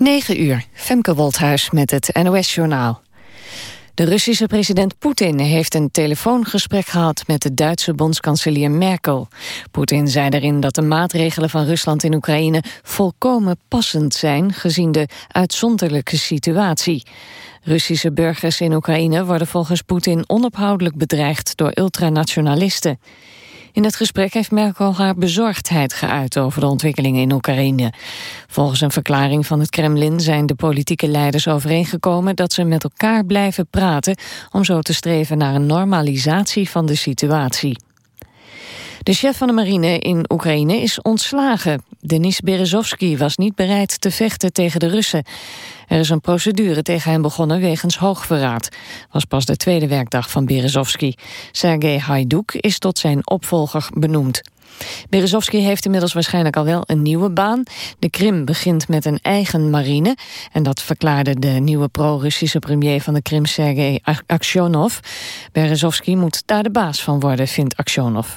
9 uur, Femke Wolthuis met het NOS-journaal. De Russische president Poetin heeft een telefoongesprek gehad met de Duitse bondskanselier Merkel. Poetin zei daarin dat de maatregelen van Rusland in Oekraïne volkomen passend zijn gezien de uitzonderlijke situatie. Russische burgers in Oekraïne worden volgens Poetin onophoudelijk bedreigd door ultranationalisten. In het gesprek heeft Merkel haar bezorgdheid geuit over de ontwikkelingen in Oekraïne. Volgens een verklaring van het Kremlin zijn de politieke leiders overeengekomen dat ze met elkaar blijven praten om zo te streven naar een normalisatie van de situatie. De chef van de marine in Oekraïne is ontslagen. Denis Berezovsky was niet bereid te vechten tegen de Russen. Er is een procedure tegen hem begonnen wegens hoogverraad. Was pas de tweede werkdag van Berezovsky. Sergei Hajduk is tot zijn opvolger benoemd. Berezovsky heeft inmiddels waarschijnlijk al wel een nieuwe baan. De Krim begint met een eigen marine. En dat verklaarde de nieuwe pro-Russische premier van de Krim, Sergei Aksionov. Berezovsky moet daar de baas van worden, vindt Aksionov.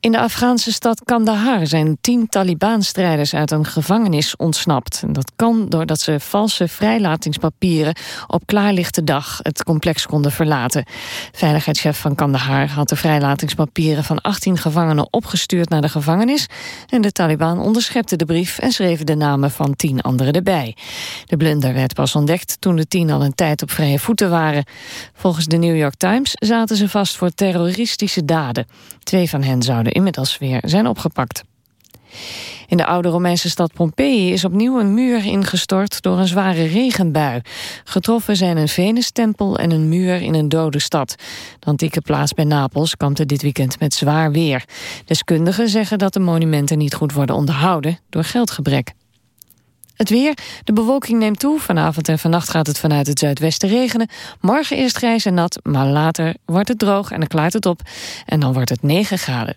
In de Afghaanse stad Kandahar zijn tien Taliban-strijders uit een gevangenis ontsnapt. Dat kan doordat ze valse vrijlatingspapieren op klaarlichte dag het complex konden verlaten. Veiligheidschef van Kandahar had de vrijlatingspapieren van 18 gevangenen opgestuurd naar de gevangenis. En de Taliban onderschepte de brief en schreven de namen van tien anderen erbij. De blunder werd pas ontdekt toen de tien al een tijd op vrije voeten waren. Volgens de New York Times zaten ze vast voor terroristische daden. Twee van hen zouden inmiddels weer zijn opgepakt. In de oude Romeinse stad Pompeii is opnieuw een muur ingestort door een zware regenbui. Getroffen zijn een Venustempel en een muur in een dode stad. De antieke plaats bij Napels kampte dit weekend met zwaar weer. Deskundigen zeggen dat de monumenten niet goed worden onderhouden door geldgebrek. Het weer, de bewolking neemt toe. Vanavond en vannacht gaat het vanuit het zuidwesten regenen. Morgen eerst grijs en nat, maar later wordt het droog en dan klaart het op. En dan wordt het 9 graden.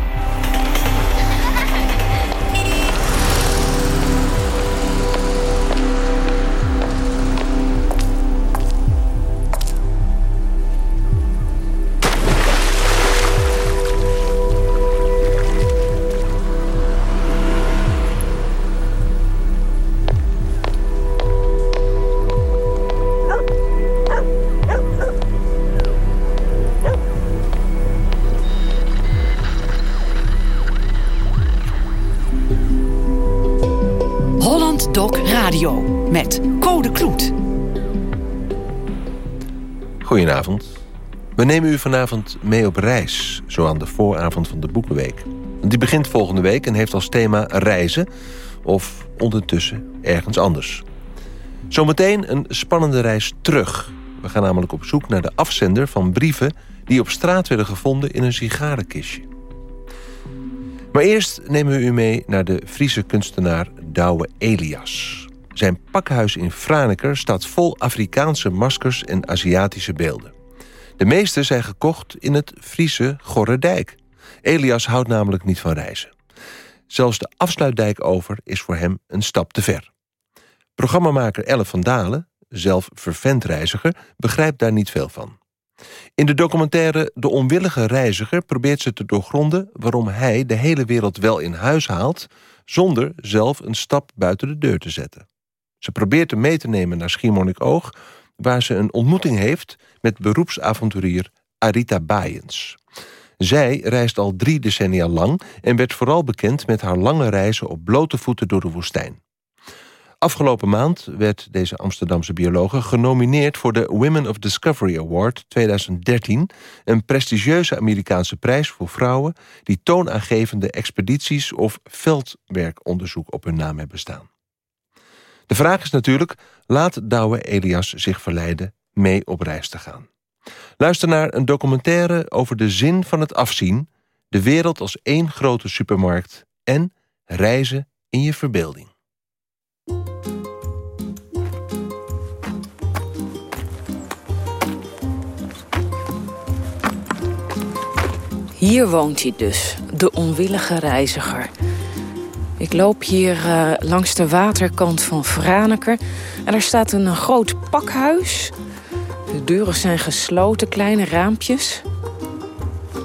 Met Code Kloet. Goedenavond. We nemen u vanavond mee op reis, zo aan de vooravond van de Boekenweek. Die begint volgende week en heeft als thema reizen... of ondertussen ergens anders. Zometeen een spannende reis terug. We gaan namelijk op zoek naar de afzender van brieven... die op straat werden gevonden in een sigarenkistje. Maar eerst nemen we u mee naar de Friese kunstenaar Douwe Elias. Zijn pakhuis in Franeker staat vol Afrikaanse maskers en Aziatische beelden. De meeste zijn gekocht in het Friese Gorredijk. Elias houdt namelijk niet van reizen. Zelfs de afsluitdijk over is voor hem een stap te ver. Programmamaker Elle van Dalen, zelf vervent reiziger, begrijpt daar niet veel van. In de documentaire De Onwillige Reiziger probeert ze te doorgronden waarom hij de hele wereld wel in huis haalt, zonder zelf een stap buiten de deur te zetten. Ze probeert hem mee te nemen naar Schiermonnikoog, waar ze een ontmoeting heeft met beroepsavonturier Arita Baaiens. Zij reist al drie decennia lang en werd vooral bekend met haar lange reizen op blote voeten door de woestijn. Afgelopen maand werd deze Amsterdamse biologe genomineerd... voor de Women of Discovery Award 2013... een prestigieuze Amerikaanse prijs voor vrouwen... die toonaangevende expedities of veldwerkonderzoek op hun naam hebben staan. De vraag is natuurlijk, laat Douwe Elias zich verleiden mee op reis te gaan. Luister naar een documentaire over de zin van het afzien... de wereld als één grote supermarkt en reizen in je verbeelding. Hier woont hij dus, de onwillige reiziger. Ik loop hier uh, langs de waterkant van Franeker... en er staat een groot pakhuis. De deuren zijn gesloten, kleine raampjes.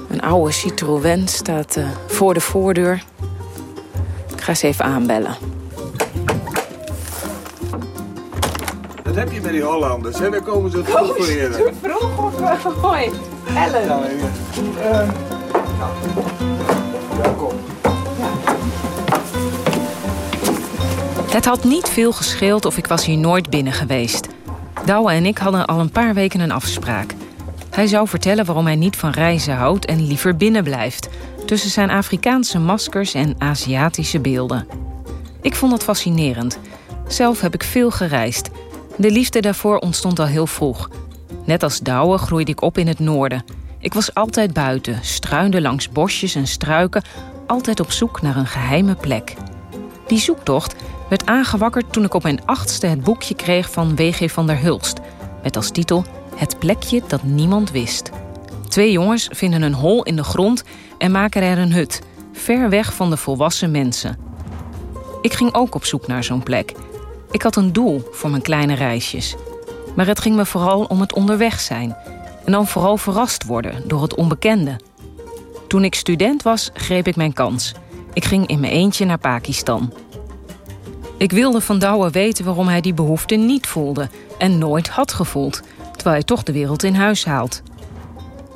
Een oude Citroën staat uh, voor de voordeur. Ik ga ze even aanbellen. Dat heb je met die Hollanders, hè? Daar komen ze vroeg voor je. Vroeg of... Uh, hoi, Ellen. Nou, Het had niet veel gescheeld of ik was hier nooit binnen geweest. Douwe en ik hadden al een paar weken een afspraak. Hij zou vertellen waarom hij niet van reizen houdt en liever binnen blijft... tussen zijn Afrikaanse maskers en Aziatische beelden. Ik vond dat fascinerend. Zelf heb ik veel gereisd. De liefde daarvoor ontstond al heel vroeg. Net als Douwe groeide ik op in het noorden. Ik was altijd buiten, struinde langs bosjes en struiken... altijd op zoek naar een geheime plek. Die zoektocht werd aangewakkerd toen ik op mijn achtste het boekje kreeg van W.G. van der Hulst. Met als titel Het plekje dat niemand wist. Twee jongens vinden een hol in de grond en maken er een hut, ver weg van de volwassen mensen. Ik ging ook op zoek naar zo'n plek. Ik had een doel voor mijn kleine reisjes. Maar het ging me vooral om het onderweg zijn. En dan vooral verrast worden door het onbekende. Toen ik student was, greep ik mijn kans. Ik ging in mijn eentje naar Pakistan. Ik wilde van Douwe weten waarom hij die behoefte niet voelde en nooit had gevoeld, terwijl hij toch de wereld in huis haalt.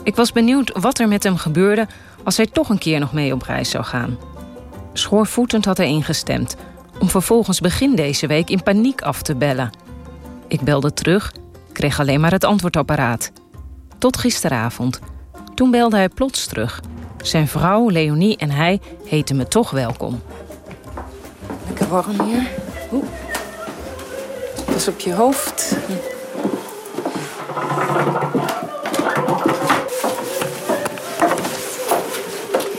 Ik was benieuwd wat er met hem gebeurde als hij toch een keer nog mee op reis zou gaan. Schoorvoetend had hij ingestemd, om vervolgens begin deze week in paniek af te bellen. Ik belde terug, kreeg alleen maar het antwoordapparaat. Tot gisteravond. Toen belde hij plots terug. Zijn vrouw, Leonie en hij heten me toch welkom. Warm hier. Oeh. Pas op je hoofd.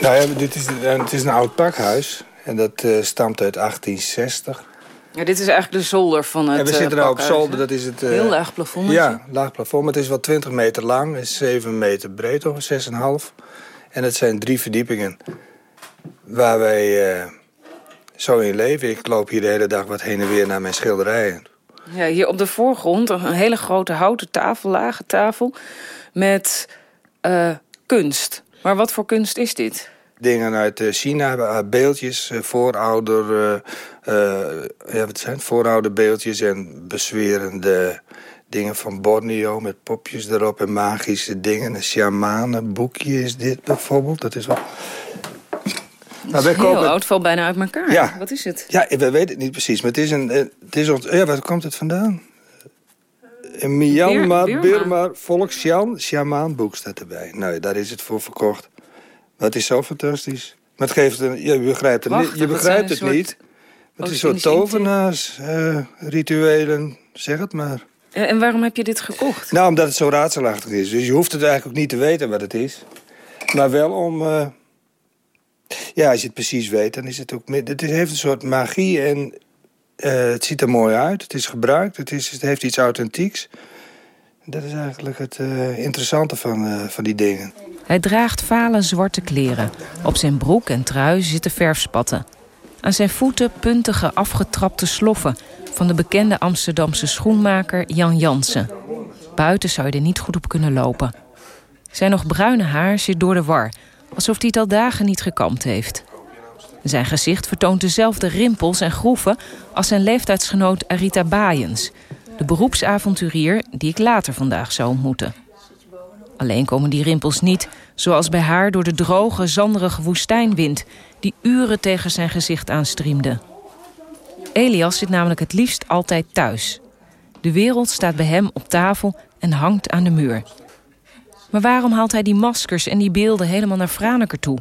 Nou ja, dit is, het is een oud pakhuis. En dat uh, stamt uit 1860. Ja, dit is eigenlijk de zolder van het En we zitten uh, nou op zolder, dat is het... Uh, Heel laag plafond. Ja, laag plafond. Maar het is wel 20 meter lang, is 7 meter breed, of 6,5. En het zijn drie verdiepingen. Waar wij zo in leven. Ik loop hier de hele dag wat heen en weer naar mijn schilderijen. Ja, hier op de voorgrond een hele grote houten tafel, lage tafel, met uh, kunst. Maar wat voor kunst is dit? Dingen uit China, beeldjes, voorouder, uh, ja, wat zijn het? voorouderbeeldjes en bezwerende dingen van Borneo met popjes erop en magische dingen. Een shamanenboekje is dit bijvoorbeeld. Dat is wel nou, heel komen... oud, valt bijna uit elkaar. Ja. Wat is het? Ja, we weten het niet precies. Maar het is een... Het is ons... Ja, waar komt het vandaan? In Myanmar, Birma, Birma volksjan, shamaanboek staat erbij. Nou, daar is het voor verkocht. Het is zo fantastisch. Maar het geeft een... Je begrijpt het, Wacht, je begrijpt het niet. Het is een soort tovenaars, uh, rituelen, zeg het maar. En waarom heb je dit gekocht? Nou, omdat het zo raadselachtig is. Dus je hoeft het eigenlijk ook niet te weten wat het is. Maar wel om... Uh, ja, als je het precies weet, dan is het ook... Het heeft een soort magie en uh, het ziet er mooi uit. Het is gebruikt, het, is, het heeft iets authentieks. Dat is eigenlijk het uh, interessante van, uh, van die dingen. Hij draagt vale zwarte kleren. Op zijn broek en trui zitten verfspatten. Aan zijn voeten puntige afgetrapte sloffen... van de bekende Amsterdamse schoenmaker Jan Jansen. Buiten zou je er niet goed op kunnen lopen. Zijn nog bruine haar zit door de war alsof hij het al dagen niet gekamd heeft. Zijn gezicht vertoont dezelfde rimpels en groeven als zijn leeftijdsgenoot Arita Baaiens, de beroepsavonturier die ik later vandaag zou ontmoeten. Alleen komen die rimpels niet, zoals bij haar, door de droge, zanderige woestijnwind die uren tegen zijn gezicht aanstriemde. Elias zit namelijk het liefst altijd thuis. De wereld staat bij hem op tafel en hangt aan de muur. Maar waarom haalt hij die maskers en die beelden helemaal naar Franeker toe?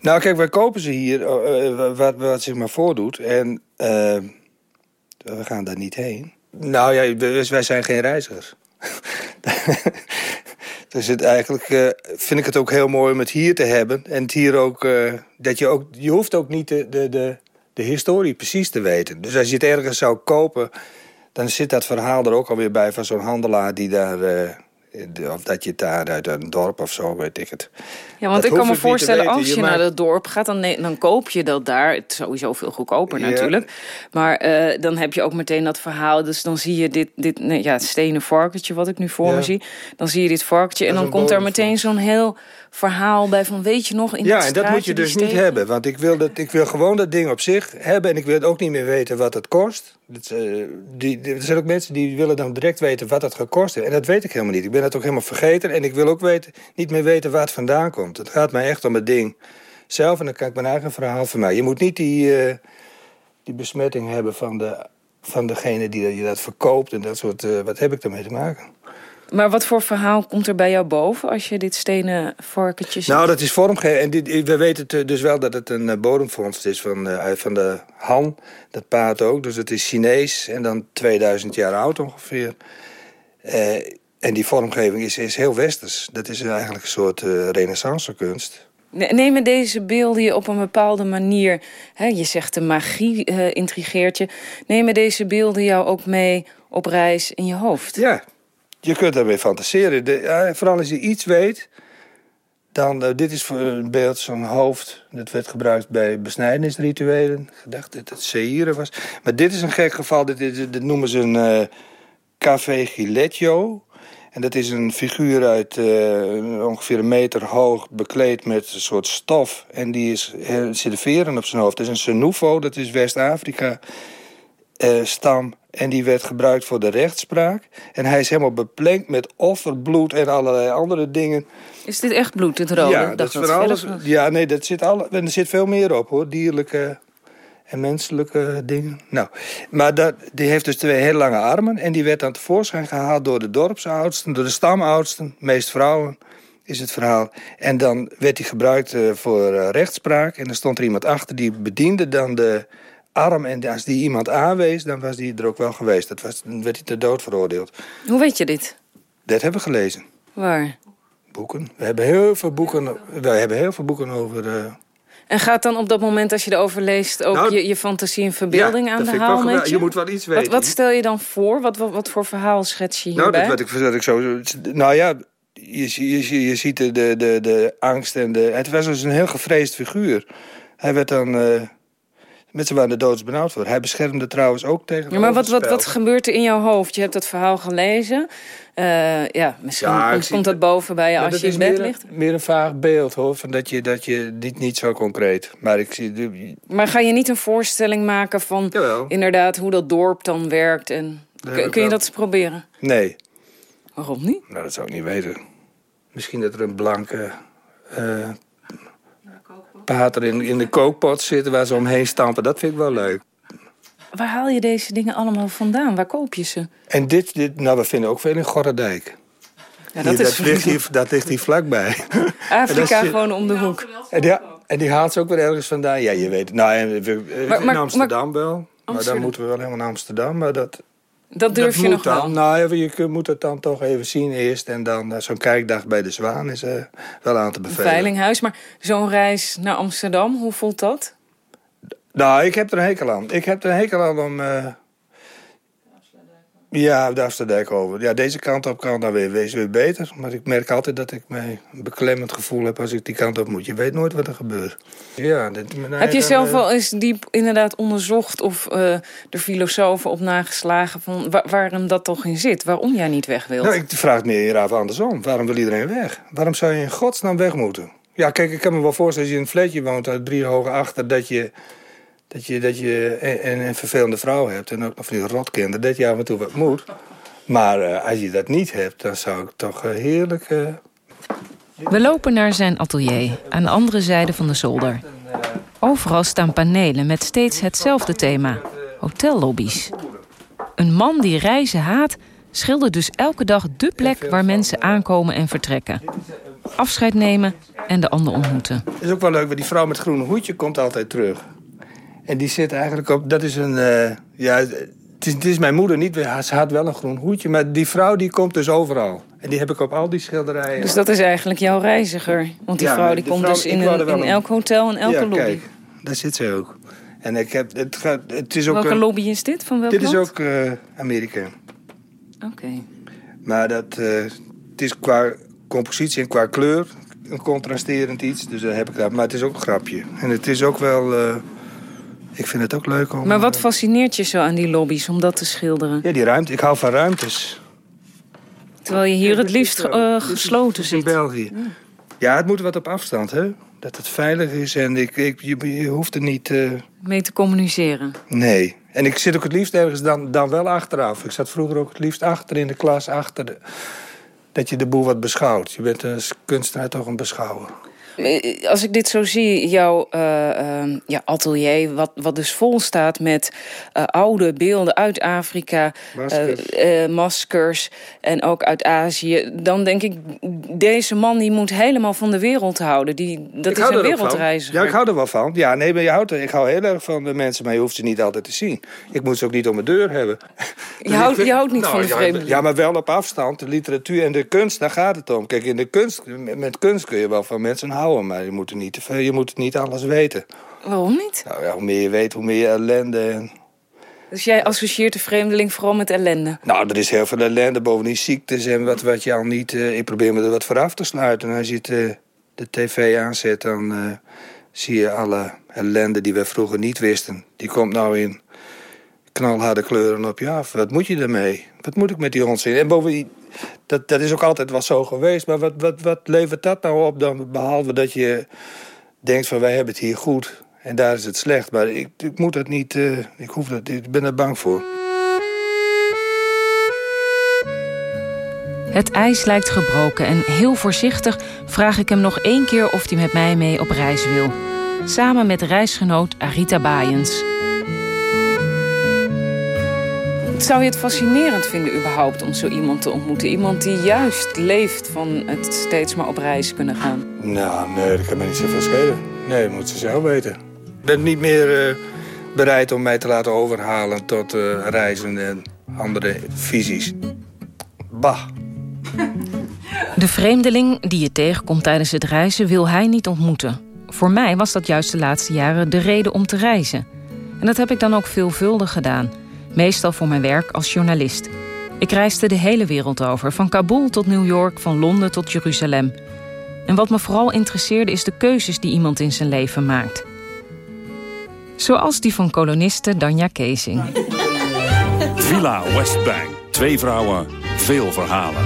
Nou, kijk, wij kopen ze hier, uh, wat, wat zich maar voordoet. En uh, we gaan daar niet heen. Nou ja, dus wij zijn geen reizigers. dus het eigenlijk vind ik het ook heel mooi om het hier te hebben. En het hier ook, dat je ook, je hoeft ook niet de, de, de, de historie precies te weten. Dus als je het ergens zou kopen, dan zit dat verhaal er ook alweer bij van zo'n handelaar die daar of dat je daar uit een dorp of zo, weet ik het. Ja, want ik kan me voorstellen, als je, naar het dorp gaat, dan, dan koop je dat daar. Het is sowieso veel goedkoper natuurlijk. Maar uh, dan heb je ook meteen dat verhaal. Dus dan zie je dit, dit nee, ja, het stenen varkentje wat ik nu voor me zie. Dan zie je dit varkentje en dan komt er meteen zo'n heel verhaal bij van weet je nog in Ja, en dat moet je dus niet hebben. Want ik wil, dat, ik wil gewoon dat ding op zich hebben en ik wil ook niet meer weten wat het kost. Dat, die, er zijn ook mensen die willen dan direct weten wat het gekost heeft. En dat weet ik helemaal niet. Ik ben het ook helemaal vergeten. En ik wil ook weten, niet meer weten waar het vandaan komt. Het gaat mij echt om het ding zelf. En dan kan ik mijn eigen verhaal van mij. Je moet niet die, uh, die besmetting hebben van, de, van degene die je dat verkoopt. En dat soort, uh, wat heb ik daarmee te maken? Maar wat voor verhaal komt er bij jou boven als je dit stenen varkentje ziet? Nou, dat is vormgegeven. En dit, we weten dus wel dat het een uh, bodemvondst is van, uh, van de Han. Dat paard ook. Dus het is Chinees en dan 2000 jaar oud ongeveer. Uh, en die vormgeving is, is heel westers. Dat is eigenlijk een soort renaissance kunst. Nemen deze beelden je op een bepaalde manier... Hè, je zegt de magie intrigeert je. Nemen deze beelden jou ook mee op reis in je hoofd? Ja, je kunt daarmee fantaseren. De, vooral als je iets weet, dan... Uh, dit is een beeld zo'n hoofd. Dat werd gebruikt bij besnijdenisrituelen. Ik dat het Seire was. Maar dit is een gek geval. Dit, dit, noemen ze een uh, café giletto. En dat is een figuur uit uh, ongeveer een meter hoog, bekleed met een soort stof. En die is, zitten op zijn hoofd. Dat is een Senufo, dat is West-Afrika uh, stam. En die werd gebruikt voor de rechtspraak. En hij is helemaal beplengd met offerbloed en allerlei andere dingen. Is dit echt bloed, dit rode? Ja, dat is van alles. Ja, nee, dat zit alle, er zit veel meer op hoor. Dierlijke en menselijke dingen. Nou, maar dat, die heeft dus twee hele lange armen. En die werd dan tevoorschijn gehaald door de dorpsoudsten, door de stamoudsten, meest vrouwen is het verhaal. En dan werd hij gebruikt uh, voor uh, rechtspraak. En dan stond er iemand achter die bediende dan de arm. En als die iemand aanwees, dan was die er ook wel geweest. Dat was, dan werd hij ter dood veroordeeld. Hoe weet je dit? Dat hebben we gelezen. Waar? Boeken. We hebben heel veel boeken, we hebben heel veel boeken over... Uh... En gaat dan op dat moment, als je erover leest... ook nou, je, je fantasie en verbeelding ja, aan de haal met je? Je moet wel iets weten. Wat, wat stel je dan voor? Wat, wat, wat, voor verhaal schets je hierbij? Nou, dat, wat ik, dat ik zo... Nou ja, je, je, je ziet de, de, de, de angst en de... Het was dus een heel gevreesd figuur. Hij werd dan... Uh, Mensen waren de doodsbenauwd voor. Hij beschermde trouwens ook tegen ja, Maar wat, wat, wat gebeurt er in jouw hoofd? Je hebt dat verhaal gelezen. Uh, ja, misschien ja, komt, dat boven bij je als je in bed ligt. meer een vaag beeld hoor. Van dat je, dat je niet, niet zo concreet. Maar, ik zie, maar ga je niet een voorstelling maken van Jawel. inderdaad hoe dat dorp dan werkt? En, kun, kun je dat eens proberen? Nee. Waarom niet? Nou, dat zou ik niet weten. Misschien dat er een blanke uh, pater in, in de kookpot zitten waar ze omheen stampen. Dat vind ik wel leuk. Waar haal je deze dingen allemaal vandaan? Waar koop je ze? En dit, dit nou, we vinden ook veel in Gorredijk. Ja, dat, is... dat, ligt hier, dat ligt hier vlakbij. Afrika gewoon om de hoek. En ja, en die haalt ze ook weer ergens vandaan. Ja, je weet het. Nou, in Amsterdam wel. Maar dan moeten we wel helemaal naar Amsterdam. Maar dat, dat durf dat je nog dan. wel? Nou, je moet het dan toch even zien eerst. En dan uh, zo'n kijkdag bij de Zwaan is uh, wel aan te bevelen. Veilinghuis, maar zo'n reis naar Amsterdam, hoe voelt dat? Nou, ik heb er een hekel aan. Ik heb er een hekel aan om... Uh, ja, de Afsterdijk over. Ja, deze kant op kan dan weer wezen weer beter. Maar ik merk altijd dat ik mij een beklemmend gevoel heb als ik die kant op moet. Je weet nooit wat er gebeurt. Ja, dit, heb je zelf wel eens diep inderdaad onderzocht of uh, de filosofen op nageslagen van waar, waarom dat toch in zit? Waarom jij niet weg wilt? Nou, ik vraag het meer af andersom. Waarom wil iedereen weg? Waarom zou je in godsnaam weg moeten? Ja, kijk, ik kan me wel voorstellen als je in een flatje woont uit drie hoge achter dat je dat je, dat je een, een vervelende vrouw hebt en ook nog van die rotkinderen, dat je af en toe wat moet. Maar uh, als je dat niet hebt, dan zou ik toch uh, heerlijk... Uh... We lopen naar zijn atelier, aan de andere zijde van de zolder. Overal staan panelen met steeds hetzelfde thema. hotellobby's. Een man die reizen haat, schildert dus elke dag de plek waar mensen aankomen en vertrekken. Afscheid nemen en de ander ontmoeten. Het is ook wel leuk, want die vrouw met groene hoedje komt altijd terug. En die zit eigenlijk op, dat is een, uh, ja, het is, het is, mijn moeder niet, ze had wel een groen hoedje, maar die vrouw die komt dus overal. En die heb ik op al die schilderijen. Dus dat is eigenlijk jouw reiziger? Want die ja, vrouw die komt vrouw, dus in, een, in elk hotel en elke ja, lobby? kijk, daar zit ze ook. En ik heb, het, gaat, het is ook Welke lobby is dit? Van welk Dit land? is ook uh, Amerika. Oké. Okay. Maar dat, uh, het is qua compositie en qua kleur een contrasterend iets. Dus daar heb ik dat. Maar het is ook een grapje. En het is ook wel... Uh, ik vind het ook leuk om... Maar wat fascineert je zo aan die lobby's om dat te schilderen? Ja, die ruimte. Ik hou van ruimtes. Terwijl je hier ja, het liefst uh, gesloten zit. In België. Ja. ja, het moet wat op afstand, hè. Dat het veilig is en ik, ik, je, je hoeft er niet... Uh... Mee te communiceren? Nee. En ik zit ook het liefst ergens dan, dan wel achteraf. Ik zat vroeger ook het liefst achter in de klas, achter de dat je de boel wat beschouwt. Je bent als kunstenaar toch een beschouwer. Eh, als ik dit zo zie, jouw uh, uh, ja, atelier, wat, wat dus vol staat met uh, oude beelden uit Afrika, maskers. maskers. en ook uit Azië, dan denk ik, deze man die moet helemaal van de wereld houden. Die, dat ik is een wereldreiziger. Ja, ik hou er wel van. Ja, nee, maar je houdt er, ik hou heel erg van de mensen, maar je hoeft ze niet altijd te zien. Ik moet ze ook niet om mijn deur hebben. Je, houdt, vind, je houdt niet nou, van de vreemdeling? Ja, maar wel op afstand. De literatuur en de kunst, daar gaat het om. Kijk, in de kunst, met kunst kun je wel van mensen houden maar je moet, er niet te veel, je moet niet alles weten. Waarom niet? Nou ja, hoe meer je weet, hoe meer je ellende... En... Dus jij associeert de vreemdeling vooral met ellende? Nou, er is heel veel ellende, bovendien ziektes en wat, wat je al niet... Uh, ik probeer me er wat voor af te sluiten. En als je het, uh, de tv aanzet, dan uh, zie je alle ellende die we vroeger niet wisten. Die komt nou in knalharde kleuren op je af. Wat moet je ermee? Wat moet ik met die onzin? En bovendien, dat, dat is ook altijd wel zo geweest. Maar wat, wat, wat levert dat nou op dan? Behalve dat je denkt van wij hebben het hier goed. En daar is het slecht. Maar ik, ik moet dat niet... Uh, ik, hoef dat, ik ben er bang voor. Het ijs lijkt gebroken en heel voorzichtig vraag ik hem nog één keer of hij met mij mee op reis wil. Samen met reisgenoot Arita Baaiens. Zou je het fascinerend vinden überhaupt om zo iemand te ontmoeten? Iemand die juist leeft van het steeds maar op reis kunnen gaan. Nou, nee, dat kan me niet zoveel schelen. Nee, dat moet ze zelf weten. Ik ben niet meer uh, bereid om mij te laten overhalen tot uh, reizen en andere visies. Bah. De vreemdeling die je tegenkomt tijdens het reizen wil hij niet ontmoeten. Voor mij was dat juist de laatste jaren de reden om te reizen. En dat heb ik dan ook veelvuldig gedaan meestal voor mijn werk als journalist. Ik reisde de hele wereld over, van Kabul tot New York, van Londen tot Jeruzalem. En wat me vooral interesseerde is de keuzes die iemand in zijn leven maakt. Zoals die van koloniste Danja Kezing. Villa Westbank. Twee vrouwen, veel verhalen.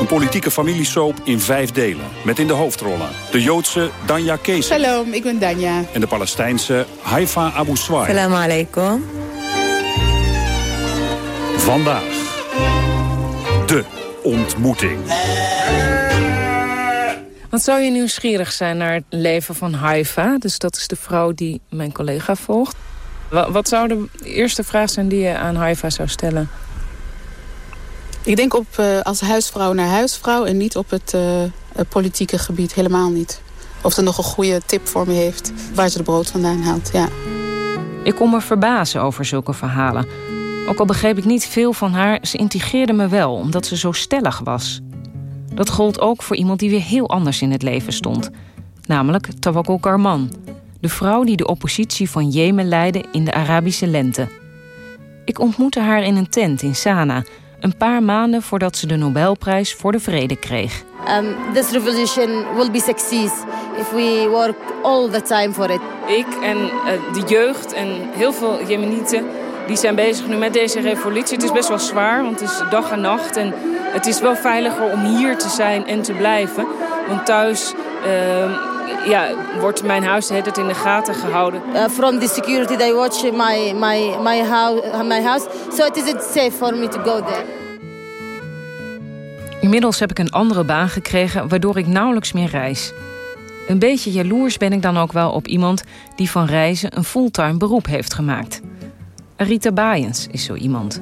Een politieke familiesoap in vijf delen. Met in de hoofdrollen de Joodse Danja Kezing. Hallo, ik ben Danja. En de Palestijnse Haifa Abu Swai. Salam alaikum. Vandaag. De ontmoeting. Wat zou je nieuwsgierig zijn naar het leven van Haifa? Dus dat is de vrouw die mijn collega volgt. Wat zou de eerste vraag zijn die je aan Haifa zou stellen? Ik denk op uh, als huisvrouw naar huisvrouw en niet op het uh, politieke gebied. Helemaal niet. Of ze nog een goede tip voor me heeft waar ze de brood vandaan haalt. Ja. Ik kom me verbazen over zulke verhalen. Ook al begreep ik niet veel van haar, ze integreerde me wel omdat ze zo stellig was. Dat gold ook voor iemand die weer heel anders in het leven stond. Namelijk Tawakkol Karman, de vrouw die de oppositie van Jemen leidde in de Arabische lente. Ik ontmoette haar in een tent in Sanaa, een paar maanden voordat ze de Nobelprijs voor de Vrede kreeg. Um, this revolution will be success if we work all the time for it. Ik en uh, de jeugd en heel veel Jemenieten die zijn bezig nu met deze revolutie. Het is best wel zwaar, want het is dag en nacht. En het is wel veiliger om hier te zijn en te blijven. Want thuis uh, ja, wordt mijn huis het in de gaten gehouden. Uh, from the security they watch my, my, my, house, my house. So it isn't safe for me to go there. Inmiddels heb ik een andere baan gekregen, waardoor ik nauwelijks meer reis. Een beetje jaloers ben ik dan ook wel op iemand die van reizen een fulltime beroep heeft gemaakt. Rita Baaiens is zo iemand.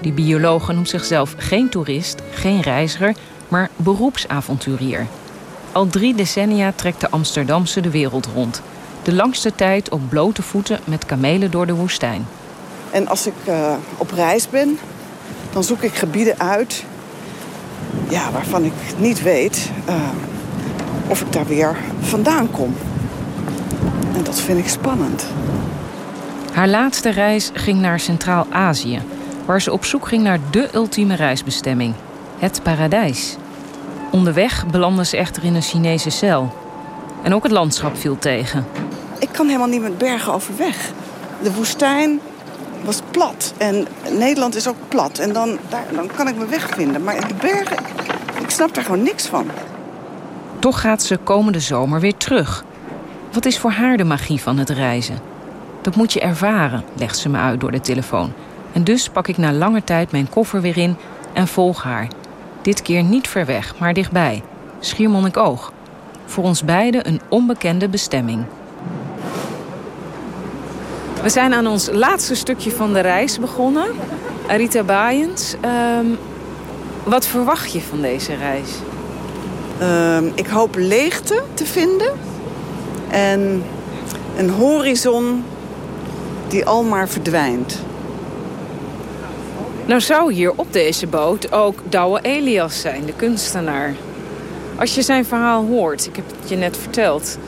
Die bioloog noemt zichzelf geen toerist, geen reiziger, maar beroepsavonturier. Al drie decennia trekt de Amsterdamse de wereld rond. De langste tijd op blote voeten met kamelen door de woestijn. En als ik uh, op reis ben, dan zoek ik gebieden uit ja, waarvan ik niet weet uh, of ik daar weer vandaan kom. En dat vind ik spannend. Haar laatste reis ging naar Centraal-Azië, waar ze op zoek ging naar de ultieme reisbestemming: het paradijs. Onderweg belandde ze echter in een Chinese cel. En ook het landschap viel tegen. Ik kan helemaal niet met bergen overweg. De woestijn was plat en Nederland is ook plat. En dan, daar, dan kan ik me wegvinden. Maar in de bergen, ik snap daar gewoon niks van. Toch gaat ze komende zomer weer terug. Wat is voor haar de magie van het reizen? Dat moet je ervaren, legt ze me uit door de telefoon. En dus pak ik na lange tijd mijn koffer weer in en volg haar. Dit keer niet ver weg, maar dichtbij. Schiermonnikoog. Voor ons beiden een onbekende bestemming. We zijn aan ons laatste stukje van de reis begonnen. Arita Baaiens, ehm, wat verwacht je van deze reis? Ehm, ik hoop leegte te vinden. En een horizon die al maar verdwijnt. Nou zou hier op deze boot ook Douwe Elias zijn, de kunstenaar. Als je zijn verhaal hoort, ik heb het je net verteld...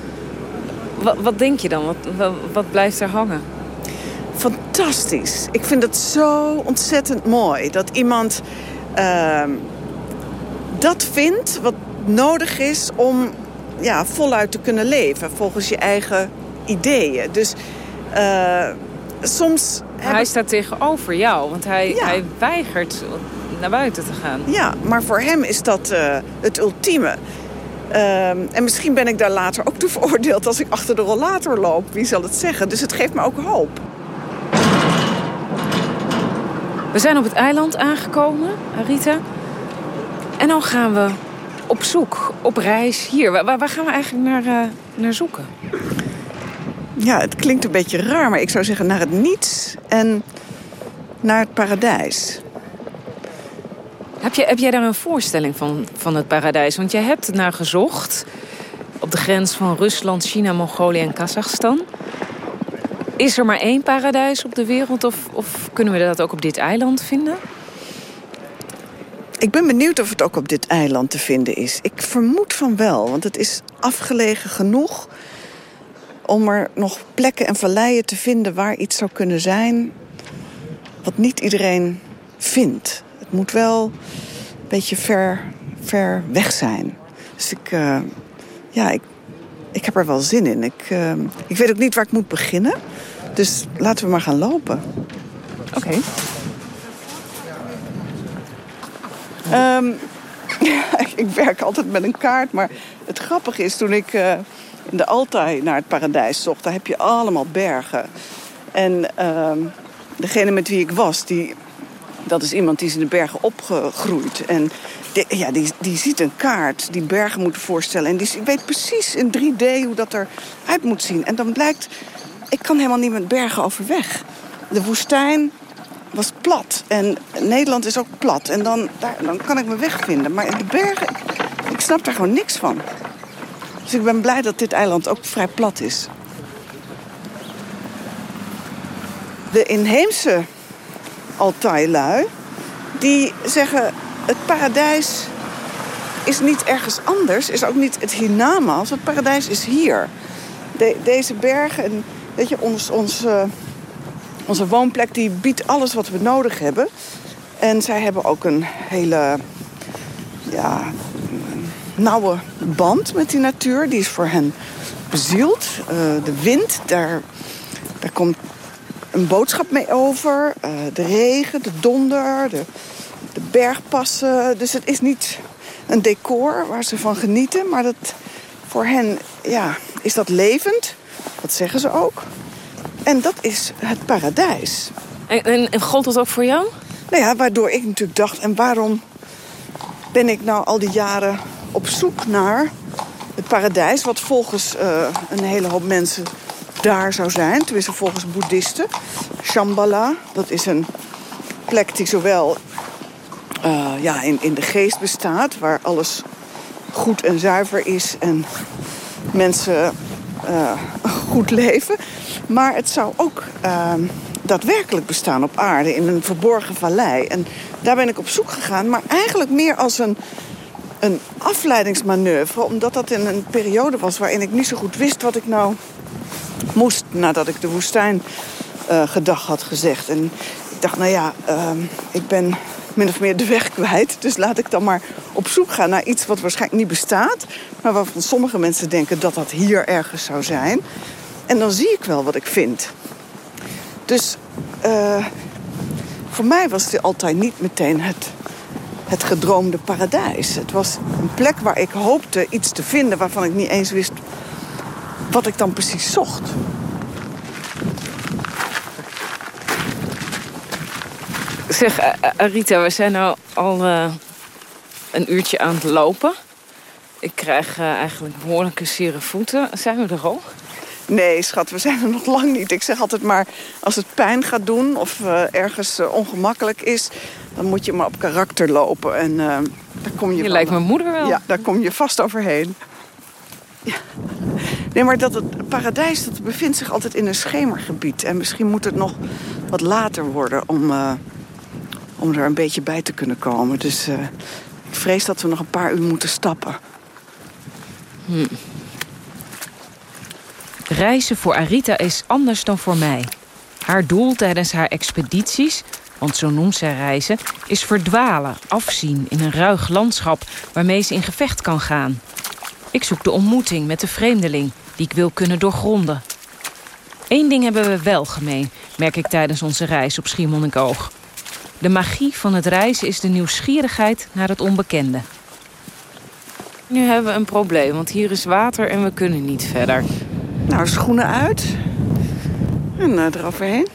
wat, wat denk je dan? Wat, wat, blijft er hangen? Fantastisch. Ik vind het zo ontzettend mooi dat iemand uh, dat vindt wat nodig is om ja, voluit te kunnen leven volgens je eigen ideeën. Dus uh, soms... Hij staat tegenover jou, want hij, hij weigert naar buiten te gaan. Ja, maar voor hem is dat uh, het ultieme. Uh, en misschien ben ik daar later ook toe veroordeeld als ik achter de rollator loop. Wie zal het zeggen? Dus het geeft me ook hoop. We zijn op het eiland aangekomen, Rita. En dan gaan we op zoek, op reis hier. Waar, waar gaan we eigenlijk naar, uh, naar zoeken? Ja, het klinkt een beetje raar, maar ik zou zeggen naar het niets en naar het paradijs. Heb, je, heb jij daar een voorstelling van, van het paradijs? Want jij hebt naar gezocht op de grens van Rusland, China, Mongolië en Kazachstan. Is er maar één paradijs op de wereld of, of kunnen we dat ook op dit eiland vinden? Ik ben benieuwd of het ook op dit eiland te vinden is. Ik vermoed van wel, want het is afgelegen genoeg om er nog plekken en valleien te vinden waar iets zou kunnen zijn wat niet iedereen vindt. Het moet wel een beetje ver, ver weg zijn. Dus ik, uh, ja, ik, ik heb er wel zin in. Ik, uh, ik weet ook niet waar ik moet beginnen. Dus laten we maar gaan lopen. Oké. Okay. Um, ik werk altijd met een kaart, maar het grappige is toen ik uh, in de Altai naar het paradijs zocht, daar heb je allemaal bergen. En uh, degene met wie ik was, die, dat is iemand die is in de bergen opgegroeid. En die, ja, die, die ziet een kaart die bergen moeten voorstellen. En die weet precies in 3D hoe dat eruit moet zien. En dan blijkt, ik kan helemaal niet met bergen overweg. De woestijn was plat. En Nederland is ook plat. En dan, dan kan ik me wegvinden. Maar de bergen, ik snap daar gewoon niks van. Dus ik ben blij dat dit eiland ook vrij plat is. De inheemse Altai-lui, die zeggen... het paradijs is niet ergens anders, is ook niet het hiernamaals. Het paradijs is hier. De, deze bergen, en, weet je, ons, uh, onze woonplek die biedt alles wat we nodig hebben. En zij hebben ook een hele ja, nauwe band met die natuur. Die is voor hen bezield. Uh, de wind, daar, daar komt een boodschap mee over. Uh, de regen, de donder, de, de bergpassen. Dus het is niet een decor waar ze van genieten. Maar dat, voor hen ja, is dat levend. Dat zeggen ze ook. En dat is het paradijs. En, en, en gold dat ook voor jou? Nou ja, waardoor ik natuurlijk dacht... en waarom ben ik nou al die jaren op zoek naar het paradijs... wat volgens uh, een hele hoop mensen daar zou zijn. Tenminste volgens boeddhisten. Shambhala, dat is een plek die zowel uh, ja, in, in de geest bestaat... waar alles goed en zuiver is en mensen uh, goed leven. Maar het zou ook uh, daadwerkelijk bestaan op aarde in een verborgen vallei. En daar ben ik op zoek gegaan, maar eigenlijk meer als een, een afleidingsmanoeuvre. Omdat dat in een periode was waarin ik niet zo goed wist wat ik nou moest nadat ik de woestijn uh, gedag had gezegd. En ik dacht, nou ja, uh, ik ben min of meer de weg kwijt. Dus laat ik dan maar op zoek gaan naar iets wat waarschijnlijk niet bestaat. Maar waarvan sommige mensen denken dat dat hier ergens zou zijn. En dan zie ik wel wat ik vind. Dus uh, voor mij was het altijd niet meteen het, het gedroomde paradijs. Het was een plek waar ik hoopte iets te vinden waarvan ik niet eens wist wat ik dan precies zocht. Zeg, Arita, we zijn nu al uh, een uurtje aan het lopen. Ik krijg eigenlijk behoorlijke zere voeten. Zijn we er al? Nee, schat, we zijn er nog lang niet. Ik zeg altijd maar, als het pijn gaat doen of uh, ergens ongemakkelijk is... dan moet je maar op karakter lopen. En daar kom je... Je lijkt mijn moeder wel. Ja, daar kom je vast overheen. Ja. Nee, maar dat het paradijs dat bevindt zich altijd in een schemergebied. En misschien moet het nog wat later worden om om er een beetje bij te kunnen komen. Dus ik vrees dat we nog een paar uur moeten stappen. Hm. Reizen voor Arita is anders dan voor mij. Haar doel tijdens haar expedities, want zo noemt zij reizen... is verdwalen, afzien in een ruig landschap... waarmee ze in gevecht kan gaan. Ik zoek de ontmoeting met de vreemdeling die ik wil kunnen doorgronden. Eén ding hebben we wel gemeen, merk ik tijdens onze reis op Schiermonnikoog. De magie van het reizen is de nieuwsgierigheid naar het onbekende. Nu hebben we een probleem, want hier is water en we kunnen niet verder. Nou, schoenen uit. En uh, eroverheen.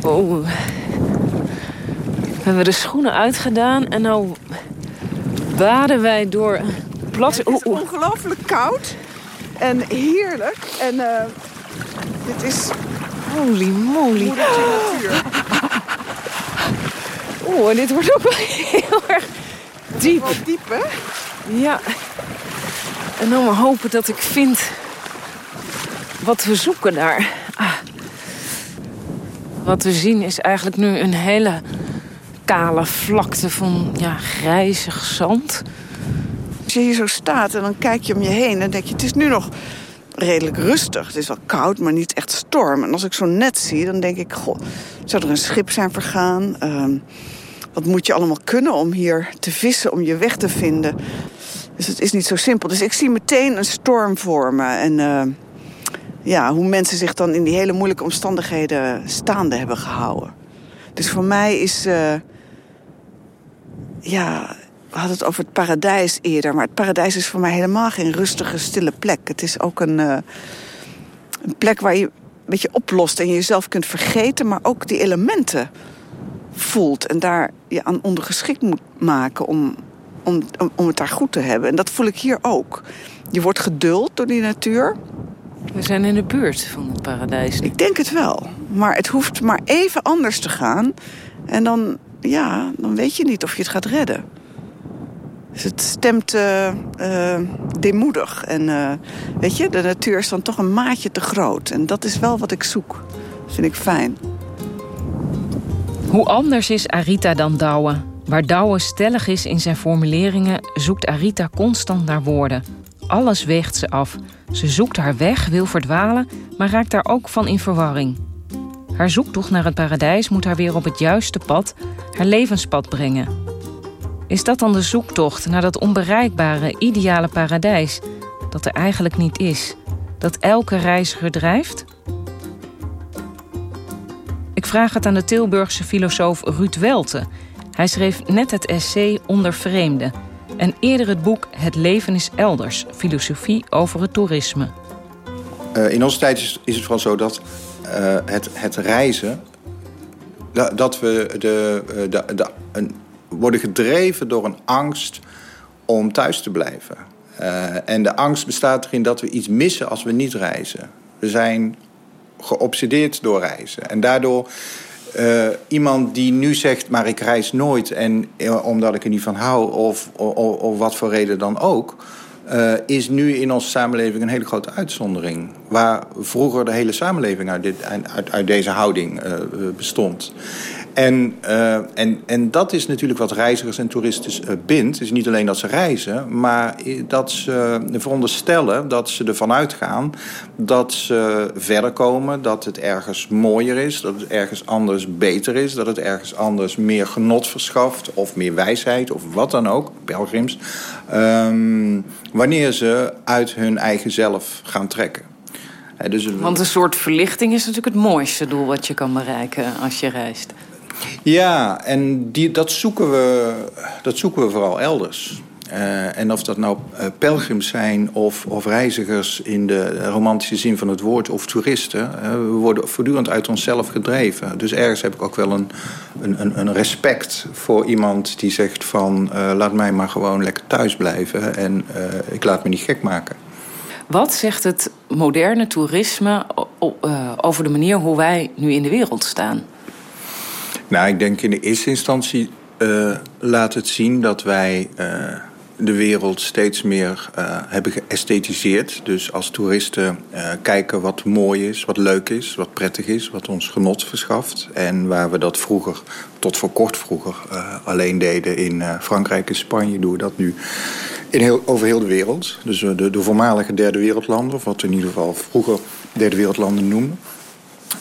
Oh. We hebben de schoenen uitgedaan en nou baden wij door plat. het is ongelooflijk koud en heerlijk. En uh, dit is Holy moly. natuur. Oeh, dit wordt ook wel heel erg diep. Wel diep, hè? Ja. En dan maar hopen dat ik vind wat we zoeken daar. Ah. Wat we zien is eigenlijk nu een hele kale vlakte van ja, grijzig zand. Als je hier zo staat en dan kijk je om je heen... en denk je, het is nu nog redelijk rustig. Het is wel koud, maar niet echt storm. En als ik zo net zie, dan denk ik... Goh, zou er een schip zijn vergaan? Uh, wat moet je allemaal kunnen om hier te vissen, om je weg te vinden? Dus het is niet zo simpel. Dus ik zie meteen een storm vormen. En uh, ja, hoe mensen zich dan in die hele moeilijke omstandigheden staande hebben gehouden. Dus voor mij is... Uh, ja, we hadden het over het paradijs eerder. Maar het paradijs is voor mij helemaal geen rustige, stille plek. Het is ook een, uh, een plek waar je een beetje oplost en je jezelf kunt vergeten... maar ook die elementen voelt en daar je aan ondergeschikt moet maken... Om, om, om het daar goed te hebben. En dat voel ik hier ook. Je wordt geduld door die natuur. We zijn in de buurt van het paradijs. Ik denk het wel. Maar het hoeft maar even anders te gaan. En dan, ja, dan weet je niet of je het gaat redden. Dus het stemt uh, uh, deemoedig. En uh, weet je, de natuur is dan toch een maatje te groot. En dat is wel wat ik zoek. Dat vind ik fijn. Hoe anders is Arita dan Douwe? Waar Douwe stellig is in zijn formuleringen... zoekt Arita constant naar woorden. Alles weegt ze af. Ze zoekt haar weg, wil verdwalen... maar raakt daar ook van in verwarring. Haar zoektocht naar het paradijs moet haar weer op het juiste pad... haar levenspad brengen. Is dat dan de zoektocht naar dat onbereikbare, ideale paradijs... dat er eigenlijk niet is, dat elke reiziger drijft? Ik vraag het aan de Tilburgse filosoof Ruud Welte. Hij schreef net het essay Onder Vreemden... en eerder het boek Het leven is elders, filosofie over het toerisme. Uh, in onze tijd is, het vooral zo dat uh, het, het reizen... dat we de, eh, de, een worden gedreven door een angst om thuis te blijven. En de angst bestaat erin dat we iets missen als we niet reizen. We zijn geobsedeerd door reizen. En daardoor uh, iemand die nu zegt, maar ik reis nooit... en omdat ik er niet van hou of, of, of wat voor reden dan ook... Uh, is nu in onze samenleving een hele grote uitzondering. Waar vroeger de hele samenleving uit, dit, uit, uit deze houding bestond. En, uh, en, en dat is natuurlijk wat reizigers en toeristen uh, bindt. Is niet alleen dat ze reizen, maar dat ze veronderstellen dat ze ervan uitgaan dat ze verder komen, dat het ergens mooier is, dat het ergens anders beter is, dat het ergens anders meer genot verschaft of meer wijsheid of wat dan ook, pelgrims, um, wanneer ze uit hun eigen zelf gaan trekken. dus, Want een soort verlichting is natuurlijk het mooiste doel wat je kan bereiken als je reist. Ja, en die, dat, zoeken we, dat zoeken we vooral elders. Uh, en of dat nou uh, pelgrims zijn of, of, reizigers in de romantische zin van het woord of toeristen, uh, we worden voortdurend uit onszelf gedreven. Dus ergens heb ik ook wel een, een, een respect voor iemand die zegt van laat mij maar gewoon lekker thuis blijven en ik laat me niet gek maken. Wat zegt het moderne toerisme over de manier hoe wij nu in de wereld staan? Nou, ik denk in de eerste instantie uh, laat het zien dat wij uh, de wereld steeds meer uh, hebben geësthetiseerd. Dus als toeristen kijken wat mooi is, wat leuk is, wat prettig is, wat ons genot verschaft. En waar we dat vroeger, tot voor kort vroeger, alleen deden in Frankrijk en Spanje, doen we dat nu in heel, over heel de wereld. Dus de, de voormalige derde wereldlanden, of wat we in ieder geval vroeger derde wereldlanden noemen.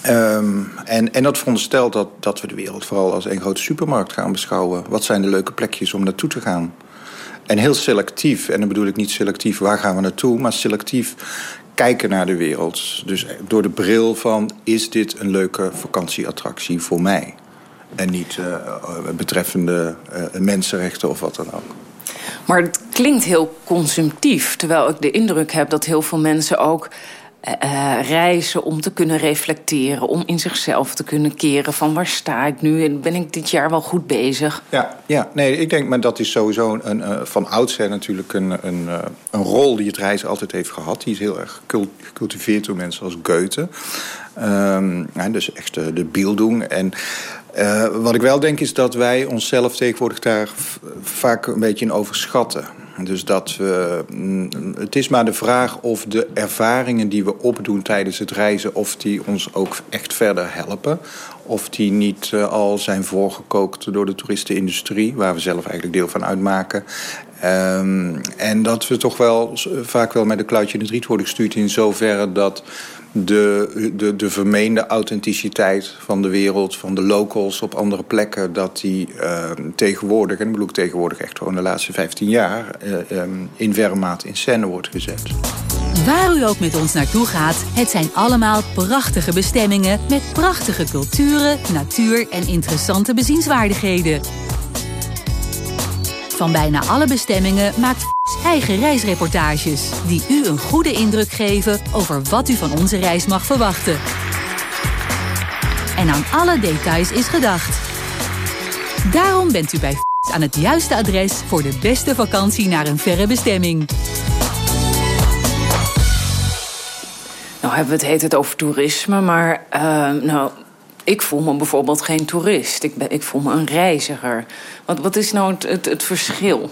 Um, en, en dat veronderstelt dat, dat we de wereld vooral als een grote supermarkt gaan beschouwen. Wat zijn de leuke plekjes om naartoe te gaan? En heel selectief, en dan bedoel ik niet selectief waar gaan we naartoe, maar selectief kijken naar de wereld. Dus door de bril van is dit een leuke vakantieattractie voor mij? En niet uh, betreffende uh, mensenrechten of wat dan ook. Maar het klinkt heel consumptief, terwijl ik de indruk heb dat heel veel mensen ook uh, reizen om te kunnen reflecteren, om in zichzelf te kunnen keren van waar sta ik nu en ben ik dit jaar wel goed bezig? Ja, ja nee, ik denk, maar dat is sowieso een, uh, van oudsher natuurlijk een, een, een rol die het reizen altijd heeft gehad. Die is heel erg gecultiveerd door mensen als Goethe. Ja, dus echt de, de beelding. En wat ik wel denk is dat wij onszelf tegenwoordig daar vaak een beetje in overschatten. Dus dat we, mm, het is maar de vraag of de ervaringen die we opdoen tijdens het reizen... of die ons ook echt verder helpen. Of die niet uh, al zijn voorgekookt door de toeristenindustrie... waar we zelf eigenlijk deel van uitmaken. Um, en dat we toch wel vaak wel met een kluitje in het riet worden gestuurd... in zoverre dat de, de, de vermeende authenticiteit van de wereld, van de locals op andere plekken, dat die uh, tegenwoordig, en ik bedoel tegenwoordig echt gewoon de laatste 15 jaar, uh, in verre mate in scène wordt gezet. Waar u ook met ons naartoe gaat, het zijn allemaal prachtige bestemmingen met prachtige culturen, natuur en interessante bezienswaardigheden. Van bijna alle bestemmingen maakt eigen reisreportages... die u een goede indruk geven over wat u van onze reis mag verwachten. En aan alle details is gedacht. Daarom bent u bij aan het juiste adres voor de beste vakantie naar een verre bestemming. Nou hebben we het heet het over toerisme, maar uh, nou, ik voel me bijvoorbeeld geen toerist. Ik, ben, ik voel me een reiziger. Wat, wat is nou het, het, verschil?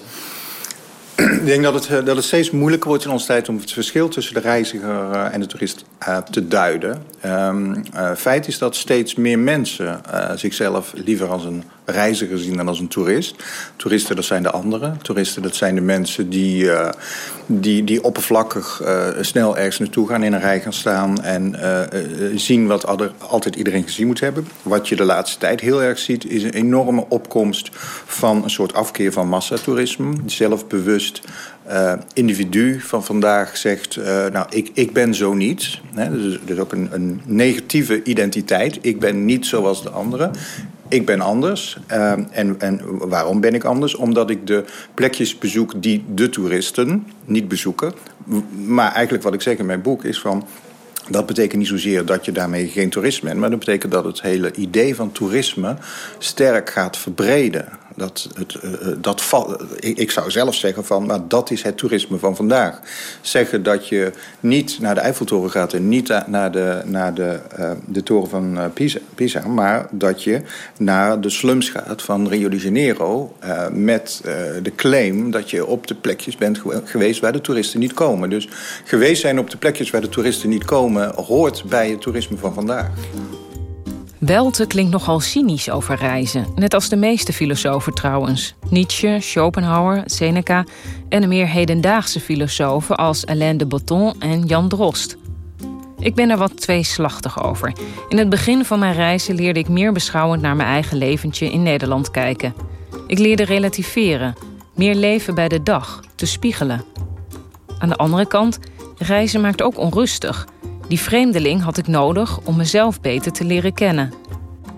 Ik denk dat het, eh, dat het steeds moeilijker wordt in onze tijd om het verschil tussen de reiziger eh, en de toerist uh, te duiden. Um, feit is dat steeds meer mensen zichzelf liever als een reiziger zien dan als een toerist. Toeristen, dat zijn de anderen. Toeristen, dat zijn de mensen die, die, die oppervlakkig snel ergens naartoe gaan, in een rij gaan staan en zien wat altijd iedereen gezien moet hebben. Wat je de laatste tijd heel erg ziet, is een enorme opkomst van een soort afkeer van massatoerisme. Zelfbewust individu van vandaag zegt... Nou, ik, ik ben zo niet. Hè, dus, dus ook een, een negatieve identiteit. Ik ben niet zoals de anderen. Ik ben anders. Uh, en, en waarom ben ik anders? Omdat ik de plekjes bezoek die de toeristen niet bezoeken. Maar eigenlijk wat ik zeg in mijn boek is van... Dat betekent niet zozeer dat je daarmee geen toerist bent... maar dat betekent dat het hele idee van toerisme sterk gaat verbreden dat, het, uh, dat ik, ik, zou zelf zeggen van, maar dat is het toerisme van vandaag. Zeggen dat je niet naar de Eiffeltoren gaat en niet naar de, naar de, uh, de toren van Pisa, Pisa, maar dat je naar de slums gaat van Rio de Janeiro met de claim dat je op de plekjes bent geweest waar de toeristen niet komen. Dus geweest zijn op de plekjes waar de toeristen niet komen hoort bij het toerisme van vandaag. Welte klinkt nogal cynisch over reizen, net als de meeste filosofen trouwens. Nietzsche, Schopenhauer, Seneca en de meer hedendaagse filosofen als Alain de Botton en Jan Drost. Ik ben er wat tweeslachtig over. In het begin van mijn reizen leerde ik meer beschouwend naar mijn eigen leventje in Nederland kijken. Ik leerde relativeren, meer leven bij de dag, te spiegelen. Aan de andere kant, reizen maakt ook onrustig. Die vreemdeling had ik nodig om mezelf beter te leren kennen.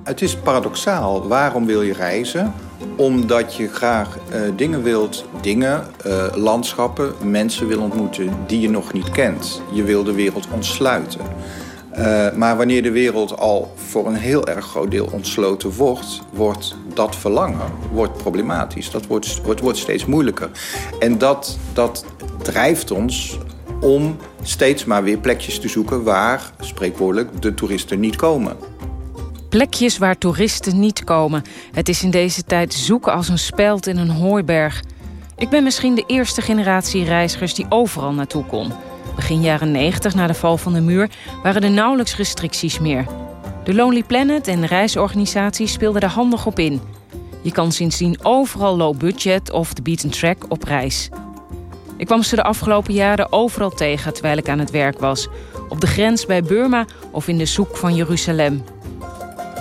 Het is paradoxaal. Waarom wil je reizen? Omdat je graag uh, dingen wilt, dingen, uh, landschappen, mensen wil ontmoeten die je nog niet kent. Je wil de wereld ontsluiten. Uh, maar wanneer de wereld al voor een heel erg groot deel ontsloten wordt, wordt dat verlangen wordt problematisch. Dat wordt, wordt, wordt steeds moeilijker. En dat, dat drijft ons om steeds maar weer plekjes te zoeken waar, spreekwoordelijk, de toeristen niet komen. Plekjes waar toeristen niet komen. Het is in deze tijd zoeken als een speld in een hooiberg. Ik ben misschien de eerste generatie reizigers die overal naartoe kon. Begin jaren 90, na de val van de muur, waren er nauwelijks restricties meer. De Lonely Planet en reisorganisaties speelden er handig op in. Je kan sindsdien overal low budget of de beaten track op reis. Ik kwam ze de afgelopen jaren overal tegen terwijl ik aan het werk was. Op de grens bij Burma of in de zoek van Jeruzalem.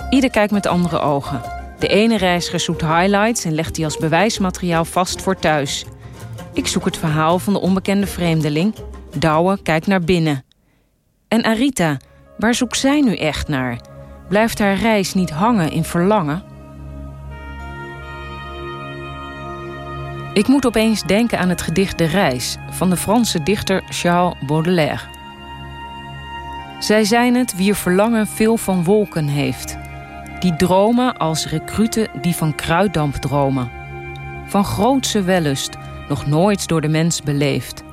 Ieder kijkt met andere ogen. De ene reiziger zoekt highlights en legt die als bewijsmateriaal vast voor thuis. Ik zoek het verhaal van de onbekende vreemdeling. Douwe kijkt naar binnen. En Arita, waar zoekt zij nu echt naar? Blijft haar reis niet hangen in verlangen? Ik moet opeens denken aan het gedicht De Reis van de Franse dichter Charles Baudelaire. Zij zijn het wie verlangen veel van wolken heeft. Die dromen als recruten die van kruiddamp dromen. Van grootse wellust, nog nooit door de mens beleefd.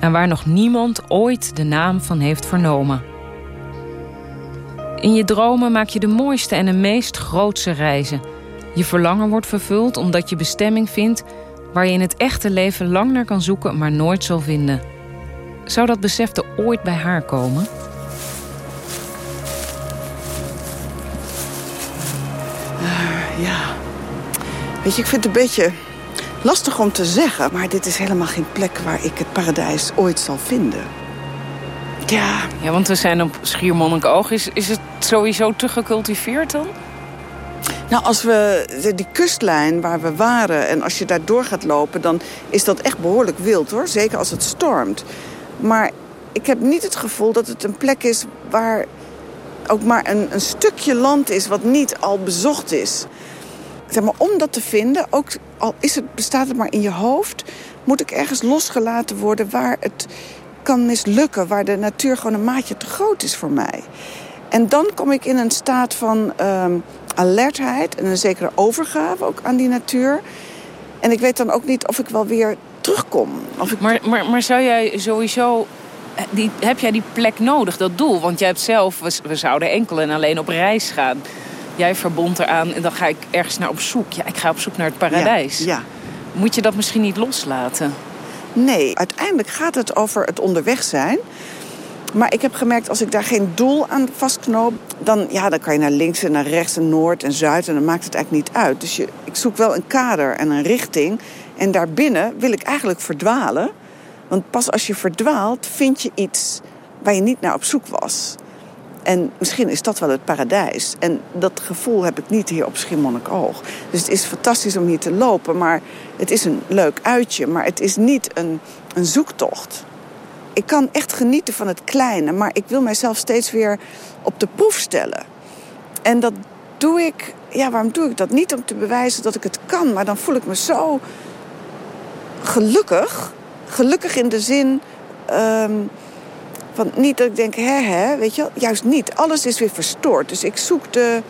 En waar nog niemand ooit de naam van heeft vernomen. In je dromen maak je de mooiste en de meest grootse reizen. Je verlangen wordt vervuld omdat je bestemming vindt waar je in het echte leven lang naar kan zoeken, maar nooit zal vinden. Zou dat besef er ooit bij haar komen? Uh, ja. Weet je, ik vind het een beetje lastig om te zeggen, maar dit is helemaal geen plek waar ik het paradijs ooit zal vinden. Ja. Ja, want we zijn op Schiermonnikoog. Is, is het sowieso te gecultiveerd dan? Nou, als we die kustlijn waar we waren en als je daar door gaat lopen, dan is dat echt behoorlijk wild hoor. Zeker als het stormt. Maar ik heb niet het gevoel dat het een plek is waar ook maar een, een stukje land is wat niet al bezocht is. Zeg maar, om dat te vinden, ook al is het, bestaat het maar in je hoofd, moet ik ergens losgelaten worden waar het kan mislukken, waar de natuur gewoon een maatje te groot is voor mij. En dan kom ik in een staat van ehm, alertheid en een zekere overgave ook aan die natuur. En ik weet dan ook niet of ik wel weer terugkom. Of ik... maar, maar, maar zou jij sowieso die, heb jij die plek nodig, dat doel? Want jij hebt zelf, we, we, zouden enkel en alleen op reis gaan. Jij verbond eraan en dan ga ik ergens naar op zoek. Ja, ik ga op zoek naar het paradijs. Ja, Moet je dat misschien niet loslaten? Nee, uiteindelijk gaat het over het onderweg zijn. Maar ik heb gemerkt, als ik daar geen doel aan vastknoop... dan, ja, dan kan je naar links en naar rechts en noord en zuid... en dan maakt het eigenlijk niet uit. Dus je, ik zoek wel een kader en een richting. En daarbinnen wil ik eigenlijk verdwalen. Want pas als je verdwaalt, vind je iets waar je niet naar op zoek was. En misschien is dat wel het paradijs. En dat gevoel heb ik niet hier op Schiermonnikoog. Dus het is fantastisch om hier te lopen, maar het is een leuk uitje. Maar het is niet een, een zoektocht ik kan echt genieten van het kleine, maar ik wil mijzelf steeds weer op de proef stellen. En dat doe ik, ja, waarom doe ik dat? Niet om te bewijzen dat ik het kan, maar dan voel ik me zo gelukkig. Gelukkig in de zin um, van niet dat ik denk, hè, hè, weet je juist niet. Alles is weer verstoord. Dus ik zoek de,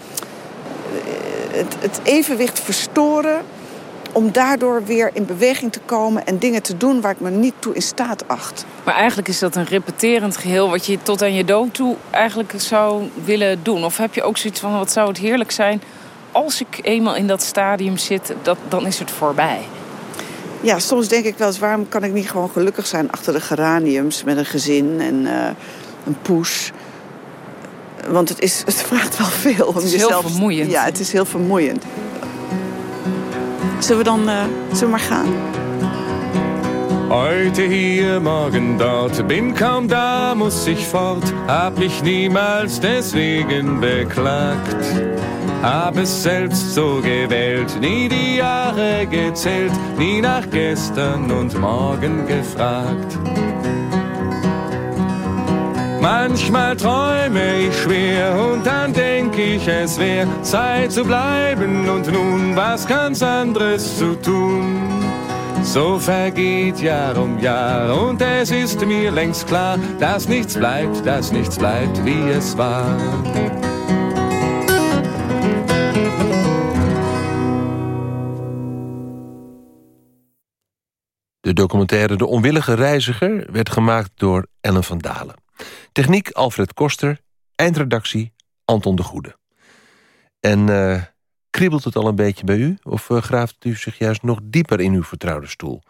het, het evenwicht verstoren om daardoor weer in beweging te komen en dingen te doen waar ik me niet toe in staat acht. Maar eigenlijk is dat een repeterend geheel wat je tot aan je dood toe eigenlijk zou willen doen. Of heb je ook zoiets van wat zou het heerlijk zijn als ik eenmaal in dat stadium zit, dat, dan is het voorbij. Ja, soms denk ik wel eens, waarom kan ik niet gewoon gelukkig zijn achter de geraniums met een gezin en uh, een poes. Want het, is, het vraagt wel veel. Het is heel vermoeiend. Ja, het is heel vermoeiend. Zullen we dan uh, zullen we maar gaan? Heute hier, morgen dort, bin kaum da, muss ich fort, hab mich niemals deswegen beklagt. Hab es selbst so gewählt, nie die Jahre gezählt, nie nach gestern und morgen gefragt. Manchmal träume ich schwer und dann denk ich, es wär Zeit zu bleiben und nun was ganz anderes zu tun. So vergeht Jahr um Jahr und es ist mir längst klar, dass nichts bleibt, dass nichts bleibt, wie es war. De documentaire De Onwillige Reiziger werd gemaakt door Ellen van Dalen. Techniek Alfred Koster, eindredactie Anton de Goede. En uh, kriebelt het al een beetje bij u? Of uh, graaft u zich juist nog dieper in uw vertrouwde stoel?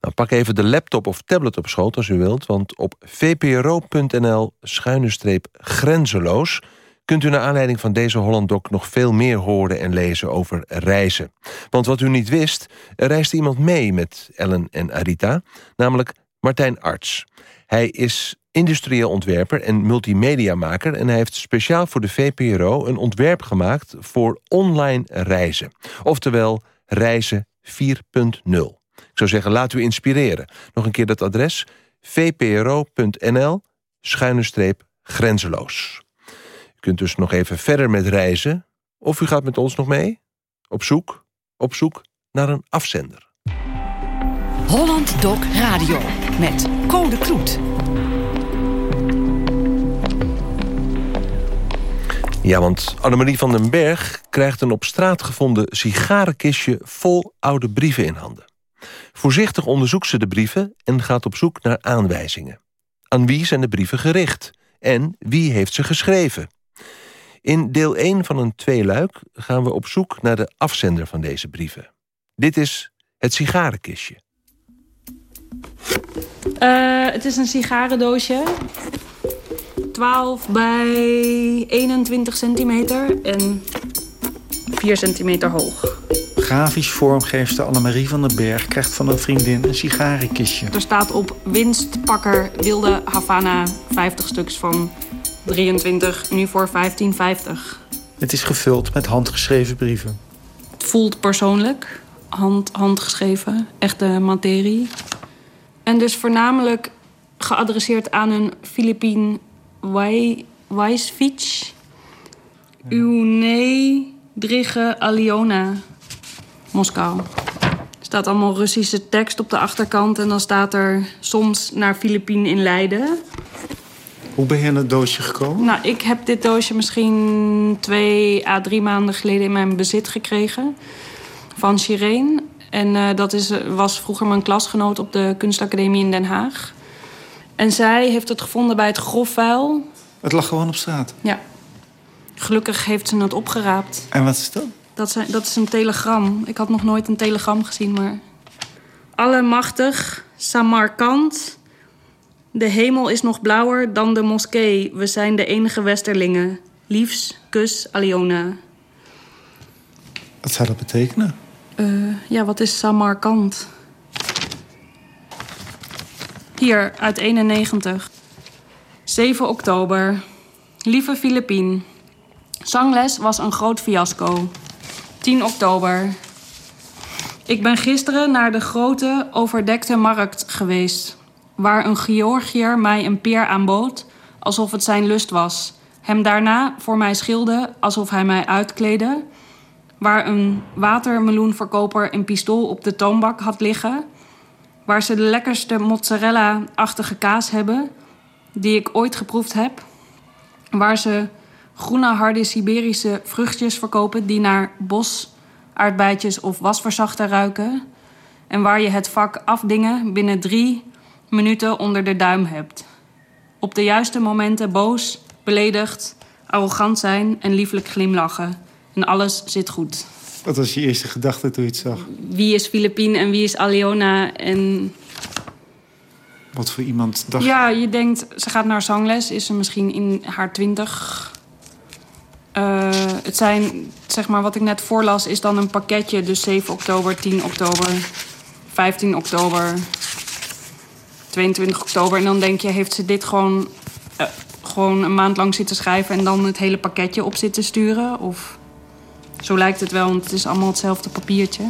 Nou, pak even de laptop of tablet op schoot als u wilt... want op vpro.nl-grenzeloos kunt u naar aanleiding van deze Hollanddoc nog veel meer horen en lezen over reizen. Want wat u niet wist, er reisde iemand mee met Ellen en Arita, namelijk Martijn Arts. Hij is industrieel ontwerper en multimediamaker... en hij heeft speciaal voor de VPRO een ontwerp gemaakt voor online reizen. Oftewel reizen 4.0. Ik zou zeggen, laat u inspireren. Nog een keer dat adres, vpro.nl, schuine streep, grenzeloos. U kunt dus nog even verder met reizen. Of u gaat met ons nog mee. Op zoek, op zoek naar een afzender. Holland Doc Radio met Code Kloet. Ja, want Annemarie van den Berg krijgt een op straat gevonden sigarenkistje vol oude brieven in handen. Voorzichtig onderzoekt ze de brieven en gaat op zoek naar aanwijzingen. Aan wie zijn de brieven gericht? En wie heeft ze geschreven? In deel 1 van een tweeluik gaan we op zoek naar de afzender van deze brieven. Dit is het sigarenkistje. Uh, het is een sigarendoosje. 12 bij 21 centimeter en 4 centimeter hoog. Grafisch vormgeefster Annemarie van den Berg krijgt van een vriendin een sigarenkistje. Er staat op winstpakker wilde Havana 50 stuks van 23, nu voor 15,50. Het is gevuld met handgeschreven brieven. Het voelt persoonlijk, hand, handgeschreven, echte materie. En dus voornamelijk geadresseerd aan een Filipien Wijsvich. Une Drige Aliona, Moskou. Er staat allemaal Russische tekst op de achterkant... en dan staat er soms naar Filipien in Leiden. Hoe ben je aan het doosje gekomen? Nou, ik heb dit doosje misschien twee à drie maanden geleden in mijn bezit gekregen. Van Shireen. En uh, dat is, was vroeger mijn klasgenoot op de kunstacademie in Den Haag. En zij heeft het gevonden bij het grofvuil. Het lag gewoon op straat? Ja. Gelukkig heeft ze het opgeraapt. En wat is dat? Dat, zijn, dat is een telegram. Ik had nog nooit een telegram gezien, maar... Allemachtig, Samarkand. De hemel is nog blauwer dan de moskee. We zijn de enige westerlingen. Liefs, kus, Aliona. Wat zou dat betekenen? Uh, ja, wat is Samarkand? Hier, uit 91. 7 oktober. Lieve Filipien. Zangles was een groot fiasco. 10 oktober. Ik ben gisteren naar de grote overdekte markt geweest... waar een Georgiër mij een peer aanbood alsof het zijn lust was... hem daarna voor mij schilde alsof hij mij uitkleedde... waar een watermeloenverkoper een pistool op de toonbak had liggen... waar ze de lekkerste mozzarella-achtige kaas hebben... die ik ooit geproefd heb... waar ze groene harde Siberische vruchtjes verkopen... die naar bos aardbeidjes of wasverzachter ruiken. En waar je het vak afdingen binnen drie minuten onder de duim hebt. Op de juiste momenten boos, beledigd, arrogant zijn en lieflijk glimlachen. En alles zit goed. Wat was je eerste gedachte toen je het zag? Wie is Filipine en wie is Aliona? En Wat voor iemand dacht ja, je denkt, ze gaat naar zangles. Is ze misschien in haar twintig? Eh, het zijn, zeg maar, wat ik net voorlas, is dan een pakketje. Dus 7 oktober, 10 oktober, 15 oktober, 22 oktober. En dan denk je, heeft ze dit gewoon, eh, gewoon een maand lang zitten schrijven... en dan het hele pakketje op zitten sturen? Of zo lijkt het wel, want het is allemaal hetzelfde papiertje.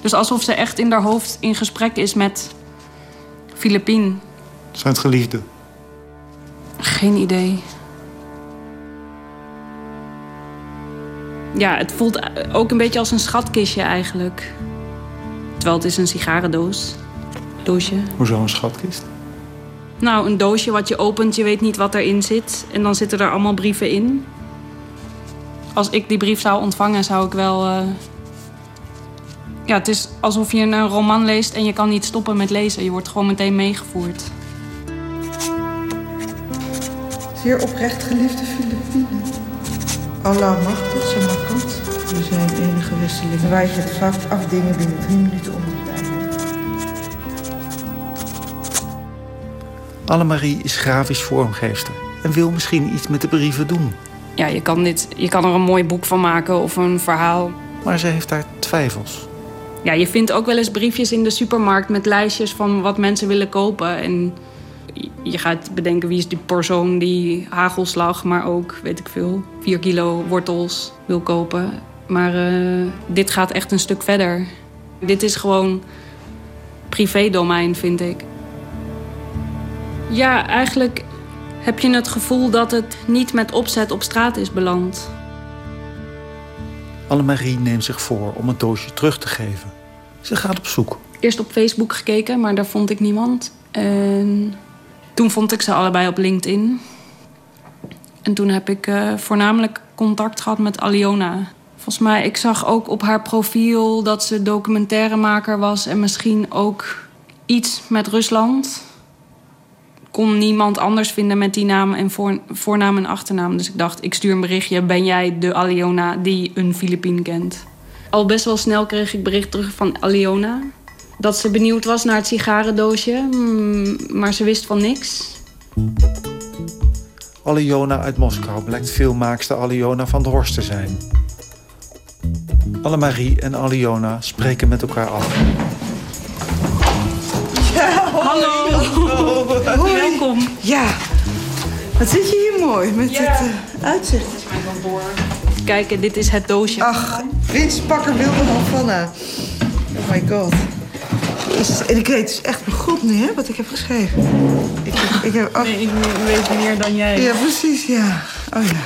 Dus alsof ze echt in haar hoofd in gesprek is met Filipien. Zijn het geliefde? Geen idee. Ja, het voelt ook een beetje als een schatkistje eigenlijk. Terwijl het is een sigarendoos. Doosje. Hoezo een schatkist? Nou, een doosje wat je opent, je weet niet wat erin zit. En dan zitten er allemaal brieven in. Als ik die brief zou ontvangen, zou ik wel... eh, Ja, het is alsof je een roman leest en je kan niet stoppen met lezen. Je wordt gewoon meteen meegevoerd. Zeer oprecht geliefde Filipine. Allah machtig, zo markant. We zijn enige wisselingen je het vak afdingen binnen drie minuten onder de hebt. Annemarie is grafisch vormgeefster en wil misschien iets met de brieven doen. Ja, je kan, dit, je kan er een mooi boek van maken of een verhaal. Maar ze heeft daar twijfels. Ja, je vindt ook wel eens briefjes in de supermarkt met lijstjes van wat mensen willen kopen. En je gaat bedenken wie is die persoon die hagelslag, maar ook, weet ik veel, 4 kilo wortels wil kopen. Maar eh, dit gaat echt een stuk verder. Dit is gewoon privédomein, vind ik. Ja, eigenlijk heb je het gevoel dat het niet met opzet op straat is beland. Annemarie neemt zich voor om het doosje terug te geven. Ze gaat op zoek. Eerst op Facebook gekeken, maar daar vond ik niemand. En toen vond ik ze allebei op LinkedIn. En toen heb ik eh, voornamelijk contact gehad met Aliona. Volgens mij, ik zag ook op haar profiel dat ze documentairemaker was... en misschien ook iets met Rusland. Kon niemand anders vinden met die naam en voor, voornaam en achternaam. Dus ik dacht, ik stuur een berichtje. Ben jij de Aliona die een Filipien kent? Al best wel snel kreeg ik bericht terug van Aliona. Dat ze benieuwd was naar het sigarendoosje. mm, Maar ze wist van niks. Aliona uit Moskou blijkt filmmaakster Aliona van der Horst te zijn. Annemarie en Aliona spreken met elkaar af. Hallo. Hoi. Welkom. Ja. Wat zit je hier mooi met Ja. het eh, uitzicht. Kijk, dit is het doosje. Ach, Prins Pakker wilde Havana. Oh my god. Jezus, en ik weet dus echt mijn god nu, hè, wat ik heb geschreven. Ik, heb- ik heb, ach, Nee, ik weet meer dan jij. Ja, precies, ja. Oh ja.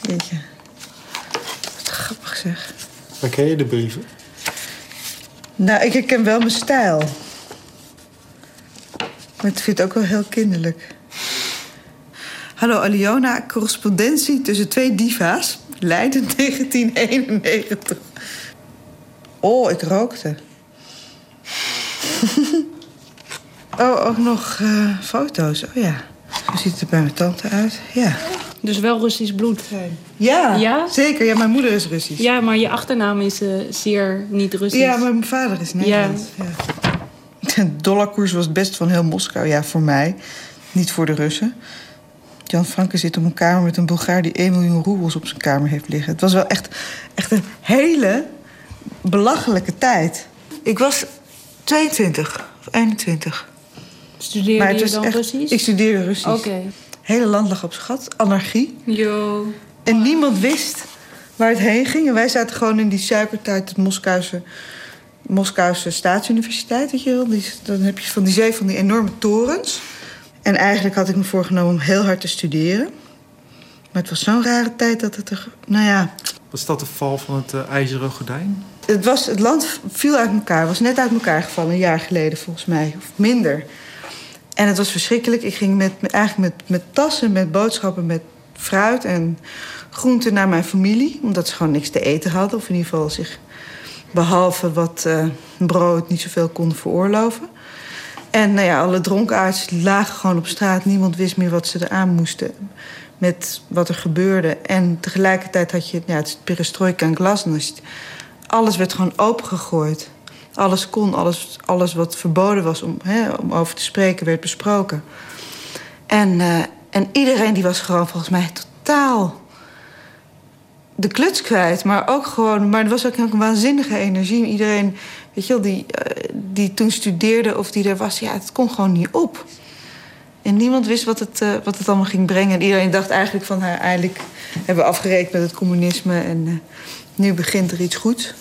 Jeetje. Wat grappig zeg. Herken je de brieven? Nou, ik herken wel mijn stijl. Maar het vind ik ook wel heel kinderlijk. Hallo Aliona, correspondentie tussen twee diva's. Leiden 1991. Oh, ik rookte. oh, ook nog eh, foto's. Oh ja. Zo ziet het er bij mijn tante uit. Ja. Dus wel Russisch bloed. Ja, Ja? zeker. Ja, mijn moeder is Russisch. Ja, maar je achternaam is eh, zeer niet Russisch. Ja, maar mijn vader is Nederlands. Ja. De dollarkoers was best van heel Moskou. Ja, voor mij. Niet voor de Russen. Jan Franke zit op een kamer met een Bulgaar... die 1 miljoen roebels op zijn kamer heeft liggen. Het was wel echt, echt een hele belachelijke tijd. Ik was 22 of 21. Studeerde je dan echt- Russisch? Ik studeerde Russisch. Oké. Het hele land lag op schat. Anarchie. Yo. En niemand wist waar het heen ging. En wij zaten gewoon in die suikertijd, het Moskouse, Moskouse staatsuniversiteit, weet je wel. Die, dan heb je van die zee van die enorme torens. En eigenlijk had ik me voorgenomen om heel hard te studeren. Maar het was zo'n rare tijd dat het er... Nou ja, Was dat de val van het eh, ijzeren gordijn? het, was, het land viel uit elkaar. Het was net uit elkaar gevallen, een jaar geleden volgens mij. Of minder. En het was verschrikkelijk. Ik ging met, eigenlijk met, met tassen, met boodschappen, met fruit en groenten naar mijn familie. Omdat ze gewoon niks te eten hadden. Of in ieder geval zich behalve wat uh, brood niet zoveel konden veroorloven. En nou ja, alle dronkaards lagen gewoon op straat. Niemand wist meer wat ze eraan moesten met wat er gebeurde. En tegelijkertijd had je ja, het perestroika en glasnost. Alles werd gewoon opengegooid. Alles kon, alles, alles wat verboden was om, hè, om over te spreken, werd besproken. En, uh, en iedereen die was gewoon volgens mij totaal de kluts kwijt. Maar ook gewoon, maar er was ook een waanzinnige energie. Iedereen, weet je wel, die, uh, die toen studeerde of die er was, ja, het kon gewoon niet op. En niemand wist wat het, uh, wat het allemaal ging brengen. En iedereen dacht eigenlijk van... Uh, eigenlijk hebben we afgerekend met het communisme... en nu begint er iets goeds.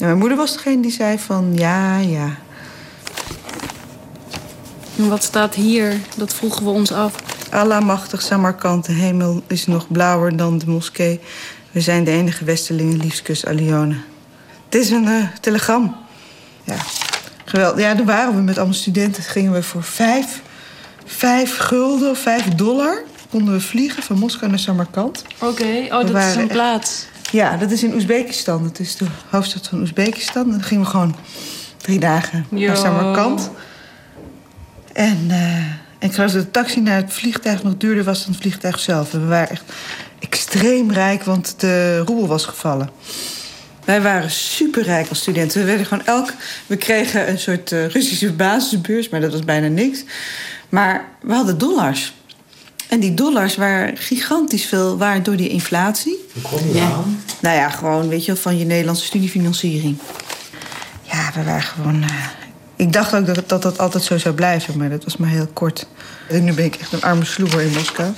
En mijn moeder was degene die zei van... ja, ja. En wat staat hier? Dat vroegen we ons af. Allemachtig Samarkand, de hemel is nog blauwer dan de moskee. We zijn de enige westelingen, liefskus Alione. Het is een telegram. Ja, geweldig. Ja, daar waren we met allemaal studenten. Gingen we voor vijf vijf gulden of vijf dollar konden we vliegen van Moskou naar Samarkand. Oké, okay. oh, dat is een plaats. Ja, dat is in Oezbekistan. Dat is de hoofdstad van Oezbekistan. Dan gingen we gewoon drie dagen naar Samarkand. En, uh, en ik geloof dat de taxi naar het vliegtuig nog duurder was dan het vliegtuig zelf. En we waren echt extreem rijk, want de roebel was gevallen. Wij waren superrijk als studenten. We, werden gewoon elk, we kregen een soort uh, Russische basisbeurs, maar dat was bijna niks. Maar we hadden dollars. En die dollars waren gigantisch veel waard door die inflatie. Hoe kwam je ja. aan? Nou ja, gewoon, weet je, van je Nederlandse studiefinanciering. Ja, we waren gewoon... Uh, ik dacht ook dat, dat dat altijd zo zou blijven, maar dat was maar heel kort. En nu ben ik echt een arme sloeber in Moskou.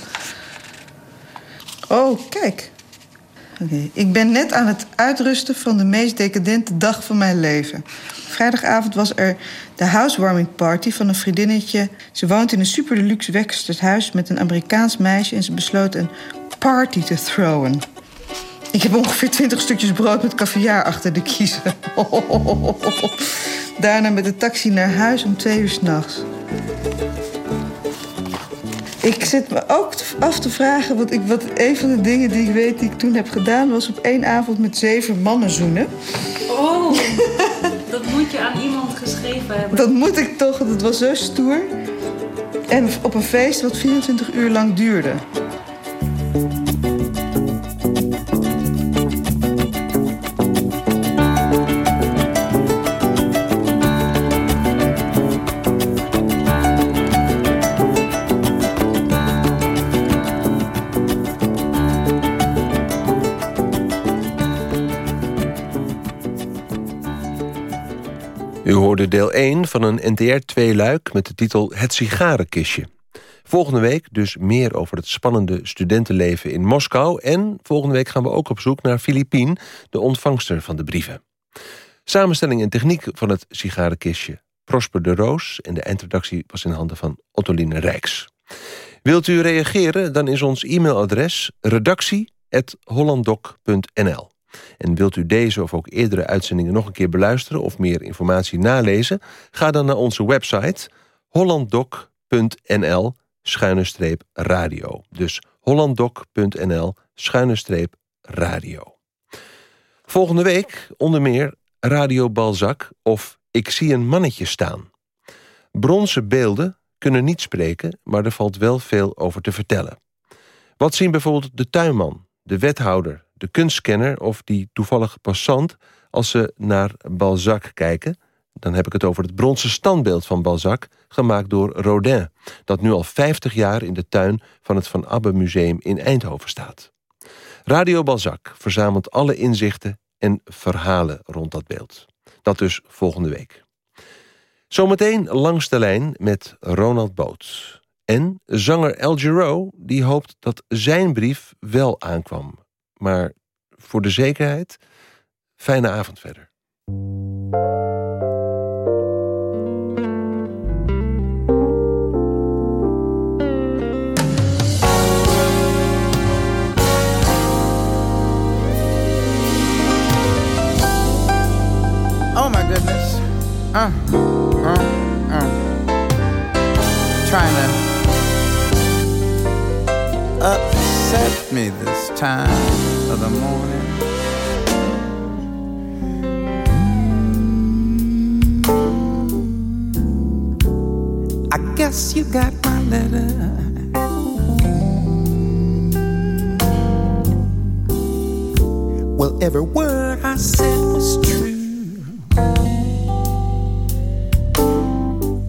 Oh, kijk. Okay. Ik ben net aan het uitrusten van de meest decadente dag van mijn leven. Vrijdagavond was er de housewarming party van een vriendinnetje. Ze woont in een super deluxe weksterd huis met een Amerikaans meisje... en ze besloot een party te throwen. Ik heb ongeveer twintig stukjes brood met caviar achter de kiezen. Daarna met de taxi naar huis om twee uur s'nachts. Ik zit me ook af te vragen, wat, ik, wat een van de dingen die ik weet die ik toen heb gedaan... was op één avond met zeven mannen zoenen. Oh, dat moet je aan iemand geschreven hebben. Dat moet ik toch, dat was zo stoer. En op een feest wat 24 uur lang duurde. Hoorde deel 1 van een NTR-2-luik met de titel Het sigarenkistje. Volgende week dus meer over het spannende studentenleven in Moskou... en volgende week gaan we ook op zoek naar Filipien, de ontvangster van de brieven. Samenstelling en techniek van het sigarenkistje Prosper de Roos... en de eindredactie was in handen van Ottoline Rijks. Wilt u reageren, dan is ons e-mailadres redactie.hollanddoc.nl. En wilt u deze of ook eerdere uitzendingen nog een keer beluisteren... of meer informatie nalezen? Ga dan naar onze website hollanddoc.nl radio. Dus hollanddoc.nl radio. Volgende week onder meer Radio Balzac of Ik zie een mannetje staan. Bronzen beelden kunnen niet spreken, maar er valt wel veel over te vertellen. Wat zien bijvoorbeeld de tuinman, de wethouder, de kunstkenner of die toevallige passant... als ze naar Balzac kijken... dan heb ik het over het bronzen standbeeld van Balzac... gemaakt door Rodin, dat nu al 50 jaar in de tuin... van het Van Abbe Museum in Eindhoven staat. Radio Balzac verzamelt alle inzichten en verhalen rond dat beeld. Dat dus volgende week. Zometeen langs de lijn met Ronald Boots. En zanger El Giro die hoopt dat zijn brief wel aankwam maar voor de zekerheid, fijne avond verder. Oh my goodness. Uh, uh, uh. Trying to up upset me this time the morning. I guess you got my letter. Well, every word I said was true.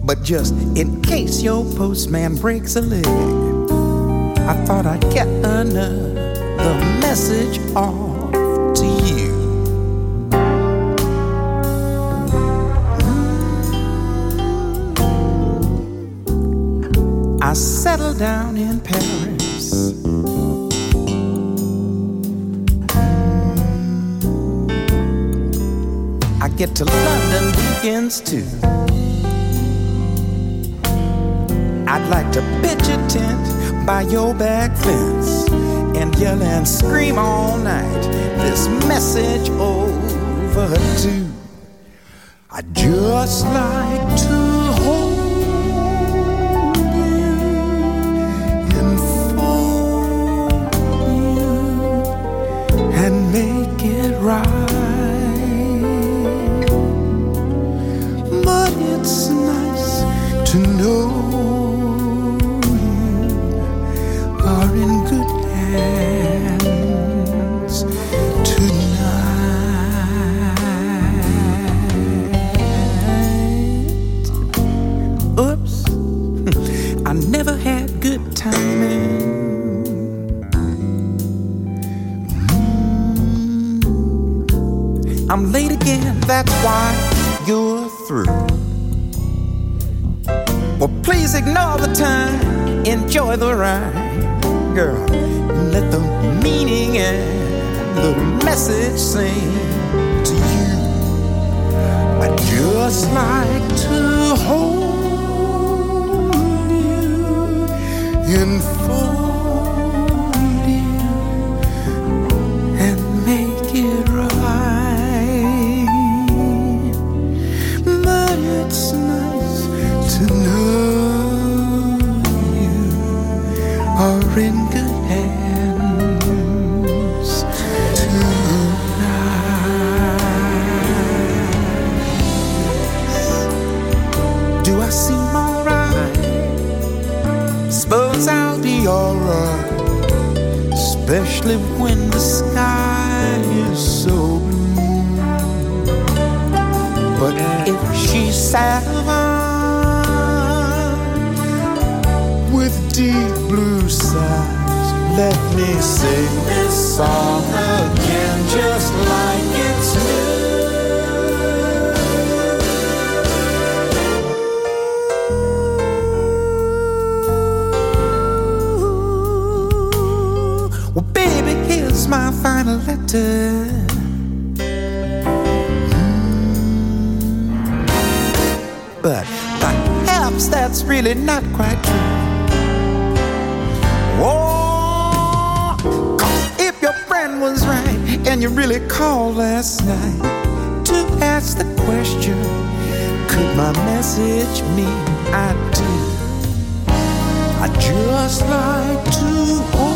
But just in case your postman breaks a leg, I thought I'd get another message off to you. I settled down in Paris. I get to London weekends too. I'd like to pitch a tent by your back fence and yell and scream all night this message over to. I'd just like never had good timing. Mm. I'm late again, that's why you're through. Well, please ignore the time, enjoy the ride, girl, let the meaning and the message sing to you. I just like to hold In for when the sky is so blue. But if she's satisfied with deep blue sighs, let me sing this song again, just like final letter. Hmm. but perhaps that's really not quite true. Oh, if your friend was right and you really called last night to ask the question, could my message mean I do? I just like to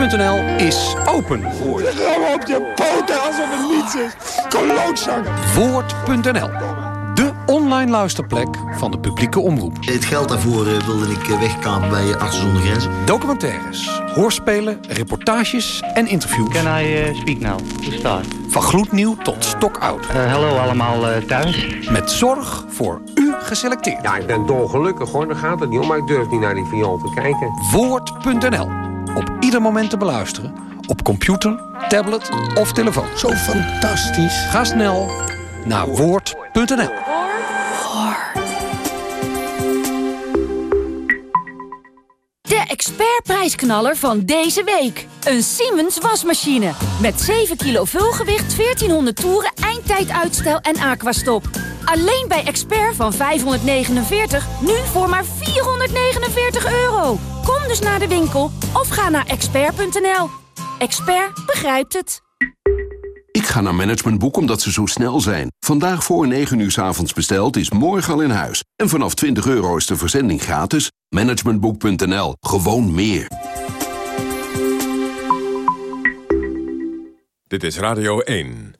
Woord.nl is open. Gewoon op je poten alsof het niets is. Klootzak. Woord.nl, de online luisterplek van de publieke omroep. Het geld daarvoor eh, wilde ik eh, wegkapen bij Artsen zonder Grenzen. Documentaires, hoorspelen, reportages en interviews. Can I uh, speak now? To start. Van gloednieuw tot stokoud. hallo allemaal uh, thuis. Met zorg voor u geselecteerd. Ja, ik ben dolgelukkig hoor, daar gaat het niet om. Maar ik durf niet naar die viool te kijken. Woord.nl. Ieder moment te beluisteren. Op computer, tablet of telefoon. Zo fantastisch. Ga snel naar Woord.nl. De expertprijsknaller van deze week. Een Siemens wasmachine. Met 7 kilo vulgewicht, 1400 toeren, eindtijduitstel en aquastop. Alleen bij Expert van 549, nu voor maar 449 euro. Kom dus naar de winkel of ga naar expert.nl. Expert begrijpt het. Ik ga naar Managementboek omdat ze zo snel zijn. Vandaag voor 9 uur s avonds besteld is morgen al in huis. En vanaf 20 euro is de verzending gratis. Managementboek.nl. Gewoon meer. Dit is Radio 1.